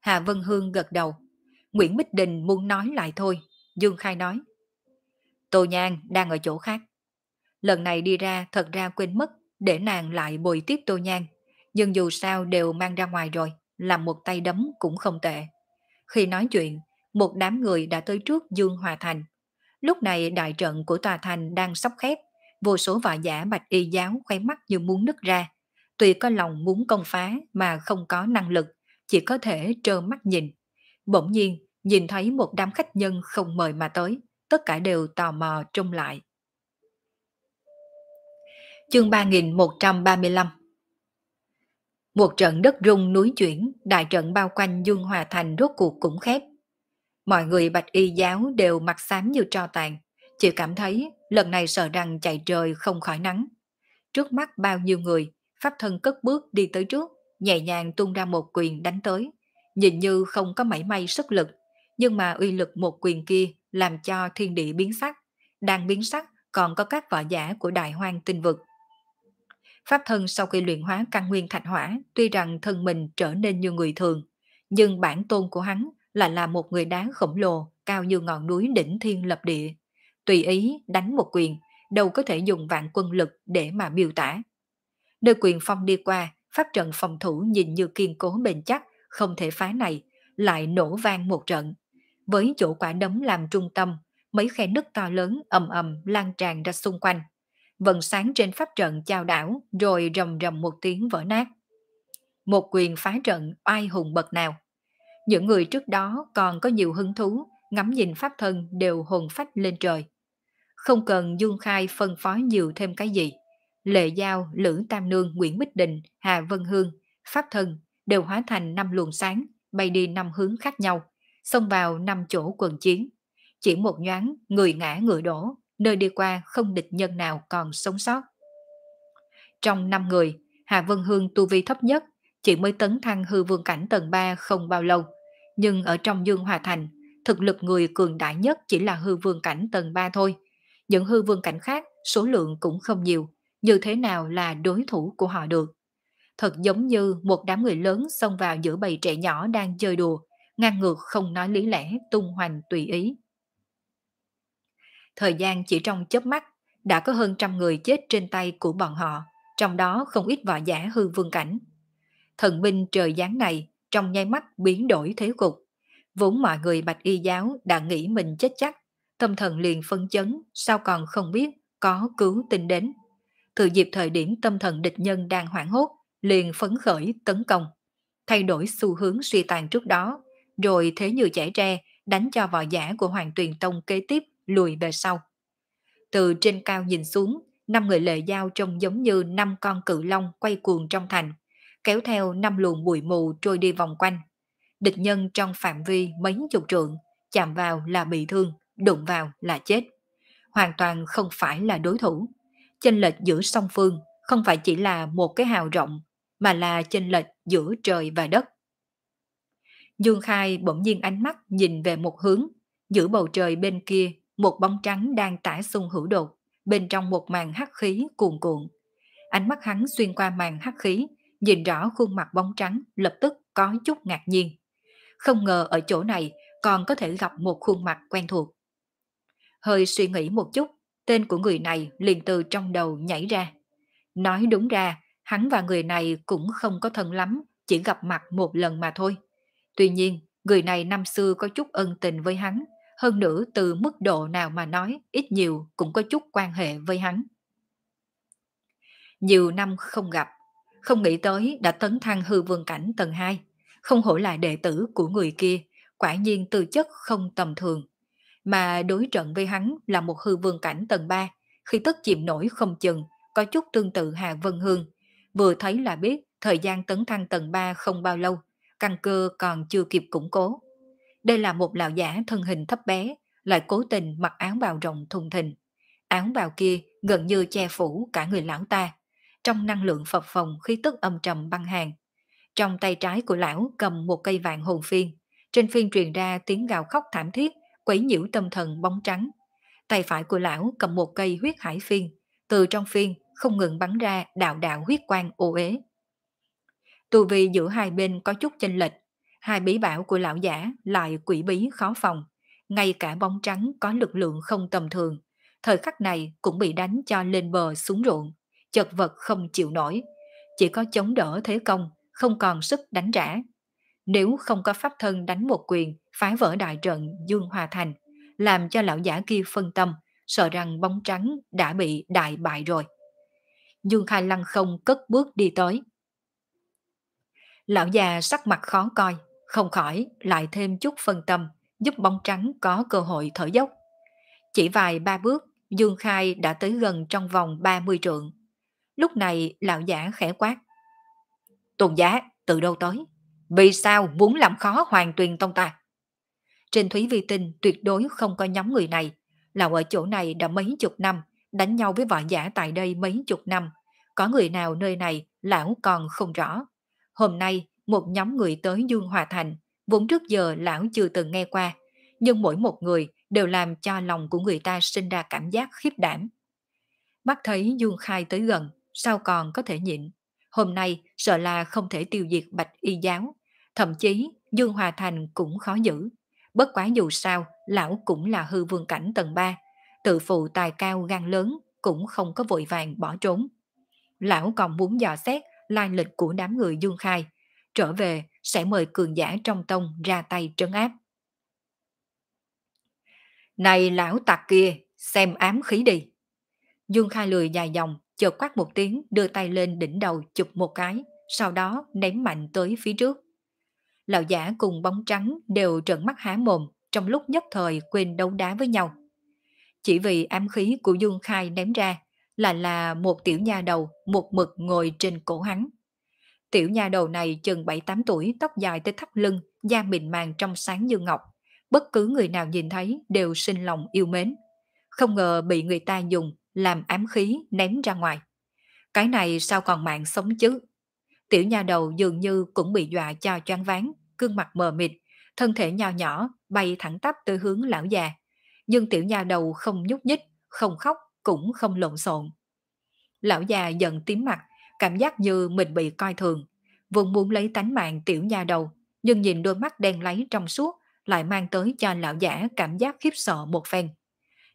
Hà Vân Hương gật đầu. Nguyễn Bích Đình muốn nói lại thôi. Dương Khai nói. Tô Nhan đang ở chỗ khác. Lần này đi ra thật ra quên mất để nàng lại bồi tiếp Tô Nhan. Nhưng dù sao đều mang ra ngoài rồi, làm một tay đấm cũng không tệ. Khi nói chuyện, một đám người đã tới trước Dương Hòa Thành. Lúc này đại trận của tòa thành đang sắp khép, vô số võ giả bạch y giáo khoe mắt như muốn nứt ra. Tuy có lòng muốn công phá mà không có năng lực, chỉ có thể trơ mắt nhìn. Bỗng nhiên, nhìn thấy một đám khách nhân không mời mà tới, tất cả đều tò mò trông lại. Chương 3135 một trận đất rung núi chuyển, đại trận bao quanh Dương Hòa Thành rốt cuộc cũng khép. Mọi người bạch y giáo đều mặt xám như tro tàn, chỉ cảm thấy lần này sợ rằng chạy trời không khỏi nắng. Trước mắt bao nhiêu người, pháp thân cất bước đi tới trước, nhẹ nhàng tung ra một quyền đánh tới. Nhìn như không có mảy may sức lực, nhưng mà uy lực một quyền kia làm cho thiên địa biến sắc. Đang biến sắc còn có các võ giả của đại hoang tinh vực. Pháp thân sau khi luyện hóa căn nguyên thạch hỏa, tuy rằng thân mình trở nên như người thường, nhưng bản tôn của hắn lại là một người đá khổng lồ, cao như ngọn núi đỉnh thiên lập địa. Tùy ý đánh một quyền, đâu có thể dùng vạn quân lực để mà miêu tả. Nơi quyền phong đi qua, pháp trận phòng thủ nhìn như kiên cố bền chắc, không thể phá này, lại nổ vang một trận. Với chỗ quả đấm làm trung tâm, mấy khe nứt to lớn ầm ầm lan tràn ra xung quanh. Vần sáng trên pháp trận chao đảo rồi rầm rầm một tiếng vỡ nát. Một quyền phá trận oai hùng bậc nào. Những người trước đó còn có nhiều hứng thú, ngắm nhìn pháp thân đều hồn phách lên trời. Không cần Dương Khai phân phối nhiều thêm cái gì. Lệ Giao, Lữ Tam Nương, Nguyễn Bích Đình, Hà Vân Hương, Pháp Thân đều hóa thành năm luồng sáng, bay đi năm hướng khác nhau, xông vào năm chỗ quần chiến. Chỉ một nhoáng, người ngã người đổ, nơi đi qua không địch nhân nào còn sống sót. Trong năm người, Hà Vân Hương tu vi thấp nhất, chỉ mới tấn thăng hư vương cảnh tầng 3 không bao lâu. Nhưng ở trong Dương Hòa Thành, thực lực người cường đại nhất chỉ là hư vương cảnh tầng 3 thôi. Những hư vương cảnh khác, số lượng cũng không nhiều, như thế nào là đối thủ của họ được. Thật giống như một đám người lớn xông vào giữa bầy trẻ nhỏ đang chơi đùa, ngang ngược không nói lý lẽ, tung hoành tùy ý. Thời gian chỉ trong chớp mắt, đã có hơn trăm người chết trên tay của bọn họ, trong đó không ít võ giả hư vương cảnh. Thần binh trời giáng này trong nháy mắt biến đổi thế cục. Vốn mọi người bạch y giáo đã nghĩ mình chết chắc, tâm thần liền phân chấn, sao còn không biết có cứu tinh đến. Từ dịp thời điểm tâm thần địch nhân đang hoảng hốt, liền phấn khởi tấn công, thay đổi xu hướng suy tàn trước đó, rồi thế như chảy tre đánh cho võ giả của Hoàng Tuyền Tông kế tiếp lùi về sau. Từ trên cao nhìn xuống, năm người lệ giao trông giống như năm con cự long quay cuồng trong thành, kéo theo năm luồng bụi mù trôi đi vòng quanh. Địch nhân trong phạm vi mấy chục trượng, chạm vào là bị thương, đụng vào là chết. Hoàn toàn không phải là đối thủ. Chênh lệch giữa song phương không phải chỉ là một cái hào rộng, mà là chênh lệch giữa trời và đất. Dương Khai bỗng nhiên ánh mắt nhìn về một hướng, giữa bầu trời bên kia, một bóng trắng đang tả xung hữu đột, bên trong một màn hắc khí cuồn cuộn. Ánh mắt hắn xuyên qua màn hắc khí, nhìn rõ khuôn mặt bóng trắng lập tức có chút ngạc nhiên. Không ngờ ở chỗ này còn có thể gặp một khuôn mặt quen thuộc. Hơi suy nghĩ một chút, tên của người này liền từ trong đầu nhảy ra. Nói đúng ra, hắn và người này cũng không có thân lắm, chỉ gặp mặt một lần mà thôi. Tuy nhiên, người này năm xưa có chút ân tình với hắn, hơn nữa từ mức độ nào mà nói, ít nhiều cũng có chút quan hệ với hắn. Nhiều năm không gặp, không nghĩ tới đã tấn thăng hư vương cảnh tầng 2, không hổ là đệ tử của người kia, quả nhiên tư chất không tầm thường. Mà đối trận với hắn là một hư vương cảnh tầng 3, khi tất chìm nổi không chừng, có chút tương tự Hà Vân Hương. Vừa thấy là biết thời gian tấn thăng tầng 3 không bao lâu, căn cơ còn chưa kịp củng cố. Đây là một lão giả thân hình thấp bé, lại cố tình mặc áo bào rộng thùng thình. Áo bào kia gần như che phủ cả người lão ta. Trong năng lượng phập phồng khí tức âm trầm băng hàng. Trong tay trái của lão cầm một cây vàng hồn phiên. Trên phiên truyền ra tiếng gào khóc thảm thiết, quấy nhiễu tâm thần bóng trắng. Tay phải của lão cầm một cây huyết hải phiên. Từ trong phiên không ngừng bắn ra đạo đạo huyết quang ô ế. tù vi giữa hai bên có chút chênh lệch, hai bí bảo của lão giả lại quỷ bí khó phòng, ngay cả bóng trắng có lực lượng không tầm thường, thời khắc này cũng bị đánh cho lên bờ xuống ruộng, chật vật không chịu nổi, chỉ có chống đỡ thế công, không còn sức đánh trả. Nếu không có pháp thân đánh một quyền, phá vỡ đại trận Dương Hòa Thành, làm cho lão giả kia phân tâm, sợ rằng bóng trắng đã bị đại bại rồi. Dương Khai Lăng không cất bước đi tới. Lão già sắc mặt khó coi, không khỏi lại thêm chút phân tâm, giúp bóng trắng có cơ hội thở dốc. Chỉ vài ba bước, Dương Khai đã tới gần trong vòng 30 trượng. Lúc này lão giả khẽ quát. Tôn giá, từ đâu tới? Vì sao muốn làm khó hoàng tuyền tông ta? Trên Thúy Vi Tinh tuyệt đối không có nhóm người này. Lão ở chỗ này đã mấy chục năm, đánh nhau với võ giả tại đây mấy chục năm. Có người nào nơi này lão còn không rõ. Hôm nay, một nhóm người tới Dương Hòa Thành, vốn trước giờ lão chưa từng nghe qua, nhưng mỗi một người đều làm cho lòng của người ta sinh ra cảm giác khiếp đảm. Mắt thấy Dương Khai tới gần, sao còn có thể nhịn. Hôm nay sợ là không thể tiêu diệt bạch y giáo, thậm chí Dương Hòa Thành cũng khó giữ. Bất quá dù sao, lão cũng là hư vương cảnh tầng 3, tự phụ tài cao gan lớn cũng không có vội vàng bỏ trốn. Lão còn muốn dò xét lai lịch của đám người Dương Khai, trở về sẽ mời cường giả trong tông ra tay trấn áp. Này lão tặc kia, xem ám khí đi. Dương Khai lười dài dòng, chợt quát một tiếng đưa tay lên đỉnh đầu chụp một cái, sau đó ném mạnh tới phía trước. Lão giả cùng bóng trắng đều trợn mắt há mồm, trong lúc nhất thời quên đấu đá với nhau. Chỉ vì ám khí của Dương Khai ném ra là là một tiểu nha đầu một mực ngồi trên cổ hắn. Tiểu nha đầu này chừng 7-8 tuổi, tóc dài tới thắt lưng, da mịn màng trong sáng như ngọc. Bất cứ người nào nhìn thấy đều sinh lòng yêu mến. Không ngờ bị người ta dùng làm ám khí ném ra ngoài. Cái này sao còn mạng sống chứ? Tiểu nha đầu dường như cũng bị dọa cho choáng váng, gương mặt mờ mịt, thân thể nhỏ nhỏ bay thẳng tắp tới hướng lão già. Nhưng tiểu nha đầu không nhúc nhích, không khóc, cũng không lộn xộn. Lão già giận tím mặt, cảm giác như mình bị coi thường. Vốn muốn lấy tánh mạng tiểu nha đầu, nhưng nhìn đôi mắt đen láy trong suốt lại mang tới cho lão giả cảm giác khiếp sợ một phen.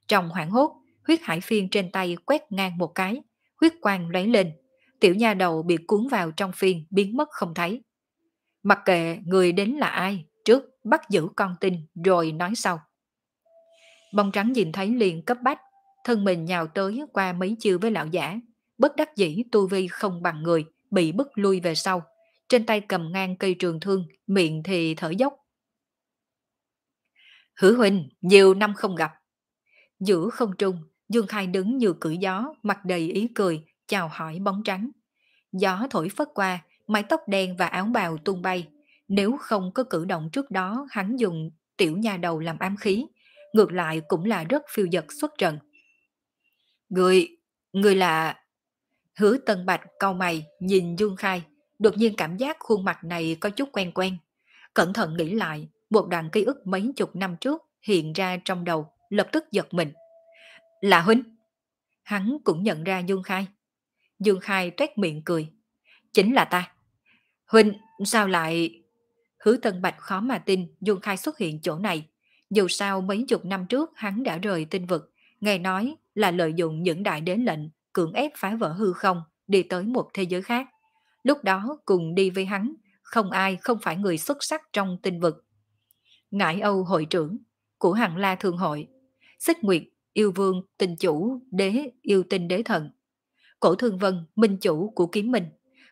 Trong hoảng hốt, huyết hải phiên trên tay quét ngang một cái, huyết quang lấy lên. Tiểu nha đầu bị cuốn vào trong phiên biến mất không thấy. Mặc kệ người đến là ai, trước bắt giữ con tin rồi nói sau. Bông trắng nhìn thấy liền cấp bách, thân mình nhào tới qua mấy chiêu với lão giả, bất đắc dĩ tu vi không bằng người, bị bức lui về sau. Trên tay cầm ngang cây trường thương, miệng thì thở dốc. Hứa huynh, nhiều năm không gặp. Giữa không trung, Dương Khai đứng như cử gió, mặt đầy ý cười, chào hỏi bóng trắng. Gió thổi phất qua, mái tóc đen và áo bào tung bay. Nếu không có cử động trước đó hắn dùng tiểu nhà đầu làm ám khí, ngược lại cũng là rất phiêu dật xuất trận. Người, người là... Hứa Tân Bạch cau mày nhìn Dương Khai, đột nhiên cảm giác khuôn mặt này có chút quen quen. Cẩn thận nghĩ lại, một đoạn ký ức mấy chục năm trước hiện ra trong đầu, lập tức giật mình. Là Huynh! Hắn cũng nhận ra Dương Khai. Dương Khai tuét miệng cười. Chính là ta. Huynh, sao lại... Hứa Tân Bạch khó mà tin Dương Khai xuất hiện chỗ này. Dù sao mấy chục năm trước hắn đã rời tinh vực, nghe nói là lợi dụng những đại đế lệnh cưỡng ép phá vỡ hư không đi tới một thế giới khác. Lúc đó cùng đi với hắn, không ai không phải người xuất sắc trong tinh vực. Ngải Âu hội trưởng của Hằng La Thương hội, Xích Nguyệt, yêu vương, tình chủ, đế, yêu tinh đế thần. Cổ Thương Vân, minh chủ của kiếm minh,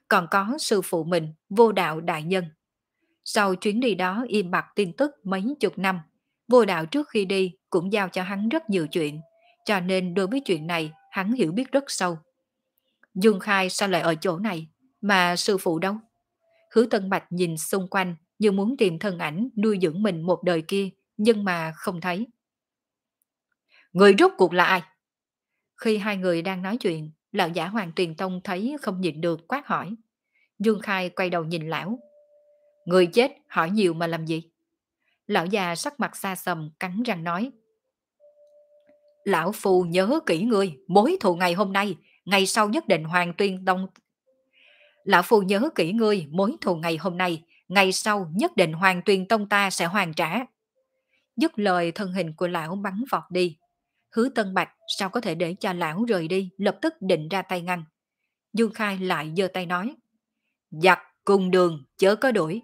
còn có sư phụ mình, vô đạo đại nhân. Sau chuyến đi đó im bặt tin tức mấy chục năm, vô đạo trước khi đi cũng giao cho hắn rất nhiều chuyện, cho nên đối với chuyện này hắn hiểu biết rất sâu. Dương Khai sao lại ở chỗ này, mà sư phụ đâu? Hứa Tân Bạch nhìn xung quanh như muốn tìm thân ảnh nuôi dưỡng mình một đời kia, nhưng mà không thấy. Người rốt cuộc là ai? Khi hai người đang nói chuyện, lão giả Hoàng Tuyền Tông thấy không nhịn được quát hỏi. Dương Khai quay đầu nhìn lão. Người chết hỏi nhiều mà làm gì? Lão già sắc mặt xa sầm cắn răng nói. Lão Phu nhớ kỹ ngươi, mối thù ngày hôm nay, ngày sau nhất định Hoàng Tuyên Tông... Lão Phu nhớ kỹ ngươi, mối thù ngày hôm nay, ngày sau nhất định Hoàng Tuyên Tông ta sẽ hoàn trả. Dứt lời thân hình của lão bắn vọt đi. Hứa Tân Bạch sao có thể để cho lão rời đi, lập tức định ra tay ngăn. Dương Khai lại giơ tay nói. Giặc cùng đường, chớ có đuổi.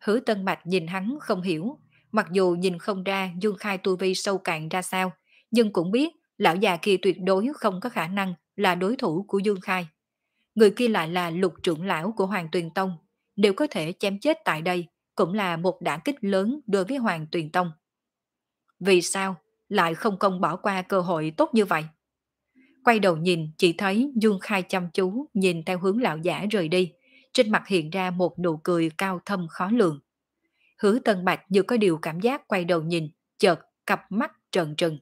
Hứa Tân Bạch nhìn hắn không hiểu, mặc dù nhìn không ra Dương Khai tu vi sâu cạn ra sao, nhưng cũng biết lão già kia tuyệt đối không có khả năng là đối thủ của Dương Khai. Người kia lại là lục trưởng lão của Hoàng Tuyền Tông, nếu có thể chém chết tại đây cũng là một đả kích lớn đối với Hoàng Tuyền Tông. Vì sao lại không công bỏ qua cơ hội tốt như vậy? Quay đầu nhìn chỉ thấy Dương Khai chăm chú nhìn theo hướng lão giả rời đi, trên mặt hiện ra một nụ cười cao thâm khó lường. Hứa Tân Bạch như có điều cảm giác quay đầu nhìn, chợt cặp mắt trần trừng.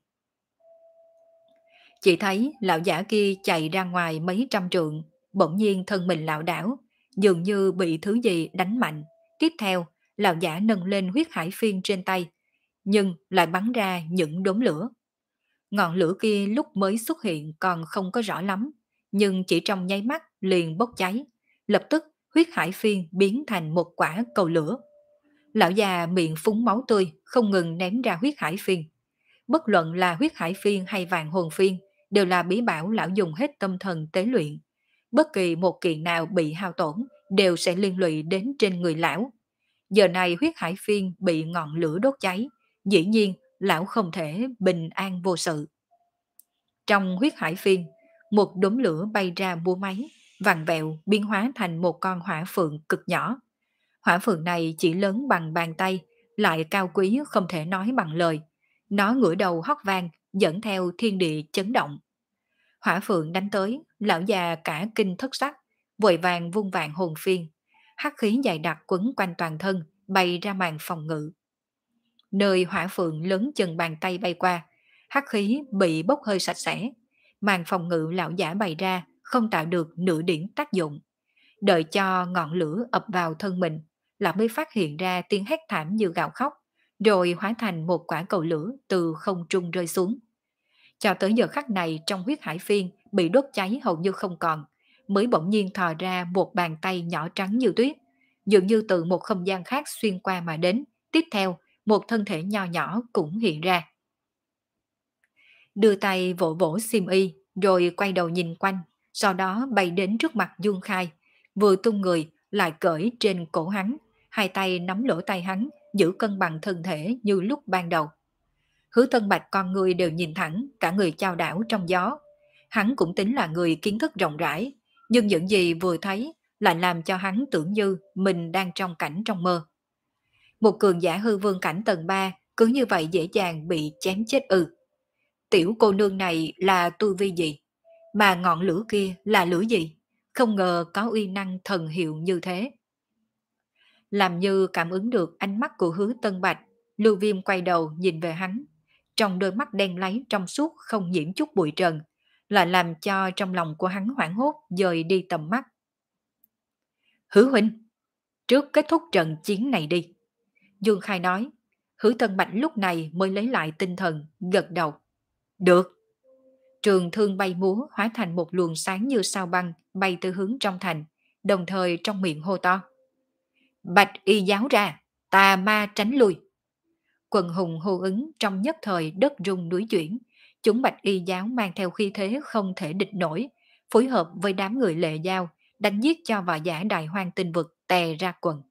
Chỉ thấy lão giả kia chạy ra ngoài mấy trăm trượng, bỗng nhiên thân mình lão đảo, dường như bị thứ gì đánh mạnh. Tiếp theo, lão giả nâng lên huyết hải phiên trên tay, nhưng lại bắn ra những đốm lửa. Ngọn lửa kia lúc mới xuất hiện còn không có rõ lắm, nhưng chỉ trong nháy mắt liền bốc cháy. Lập tức huyết hải phiên biến thành một quả cầu lửa. Lão già miệng phúng máu tươi, không ngừng ném ra huyết hải phiên. Bất luận là huyết hải phiên hay vàng hồn phiên, đều là bí bảo lão dùng hết tâm thần tế luyện. Bất kỳ một kiện nào bị hao tổn, đều sẽ liên lụy đến trên người lão. Giờ này huyết hải phiên bị ngọn lửa đốt cháy, dĩ nhiên lão không thể bình an vô sự. Trong huyết hải phiên, một đốm lửa bay ra búa máy, vàng vẹo biến hóa thành một con hỏa phượng cực nhỏ. Hỏa phượng này chỉ lớn bằng bàn tay, lại cao quý không thể nói bằng lời. Nó ngửa đầu hót vang, dẫn theo thiên địa chấn động. Hỏa phượng đánh tới, lão già cả kinh thất sắc, vội vàng vung vàng hồn phiên. Hắc khí dày đặc quấn quanh toàn thân, bay ra màn phòng ngự. Nơi hỏa phượng lớn chừng bàn tay bay qua, hắc khí bị bốc hơi sạch sẽ. Màn phòng ngự lão giả bày ra, không tạo được nửa điểm tác dụng. Đợi cho ngọn lửa ập vào thân mình, lão mới phát hiện ra tiếng hét thảm như gạo khóc, rồi hóa thành một quả cầu lửa từ không trung rơi xuống. Cho tới giờ khắc này trong huyết hải phiên bị đốt cháy hầu như không còn, mới bỗng nhiên thò ra một bàn tay nhỏ trắng như tuyết, dường như từ một không gian khác xuyên qua mà đến. Tiếp theo, một thân thể nho nhỏ cũng hiện ra. Đưa tay vỗ vỗ sim y, rồi quay đầu nhìn quanh, sau đó bay đến trước mặt Dương Khai, vừa tung người lại cởi trên cổ hắn, hai tay nắm lỗ tay hắn, giữ cân bằng thân thể như lúc ban đầu. Hứa Tân Bạch con người đều nhìn thẳng, cả người trao đảo trong gió. Hắn cũng tính là người kiến thức rộng rãi, nhưng những gì vừa thấy lại làm cho hắn tưởng như mình đang trong cảnh trong mơ. Một cường giả hư vương cảnh tầng 3 cứ như vậy dễ dàng bị chém chết ư. Tiểu cô nương này là tu vi gì? Mà ngọn lửa kia là lửa gì? Không ngờ có uy năng thần hiệu như thế. Làm như cảm ứng được ánh mắt của hứa tân bạch, lưu viêm quay đầu nhìn về hắn. Trong đôi mắt đen láy trong suốt không nhiễm chút bụi trần, lại làm cho trong lòng của hắn hoảng hốt dời đi tầm mắt. Hứa huynh, trước kết thúc trận chiến này đi. Dương Khai nói, hứa thân bạch lúc này mới lấy lại tinh thần, gật đầu. Được. Trường thương bay múa hóa thành một luồng sáng như sao băng bay từ hướng trong thành, đồng thời trong miệng hô to. Bạch y giáo ra, tà ma tránh lui. Quần hùng hô ứng trong nhất thời đất rung núi chuyển, chúng bạch y giáo mang theo khí thế không thể địch nổi, phối hợp với đám người lệ giao, đánh giết cho võ giả đại hoang tinh vực tè ra quần.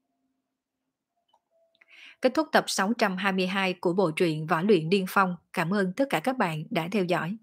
Kết thúc tập 622 của bộ truyện Võ luyện Điên Phong. Cảm ơn tất cả các bạn đã theo dõi.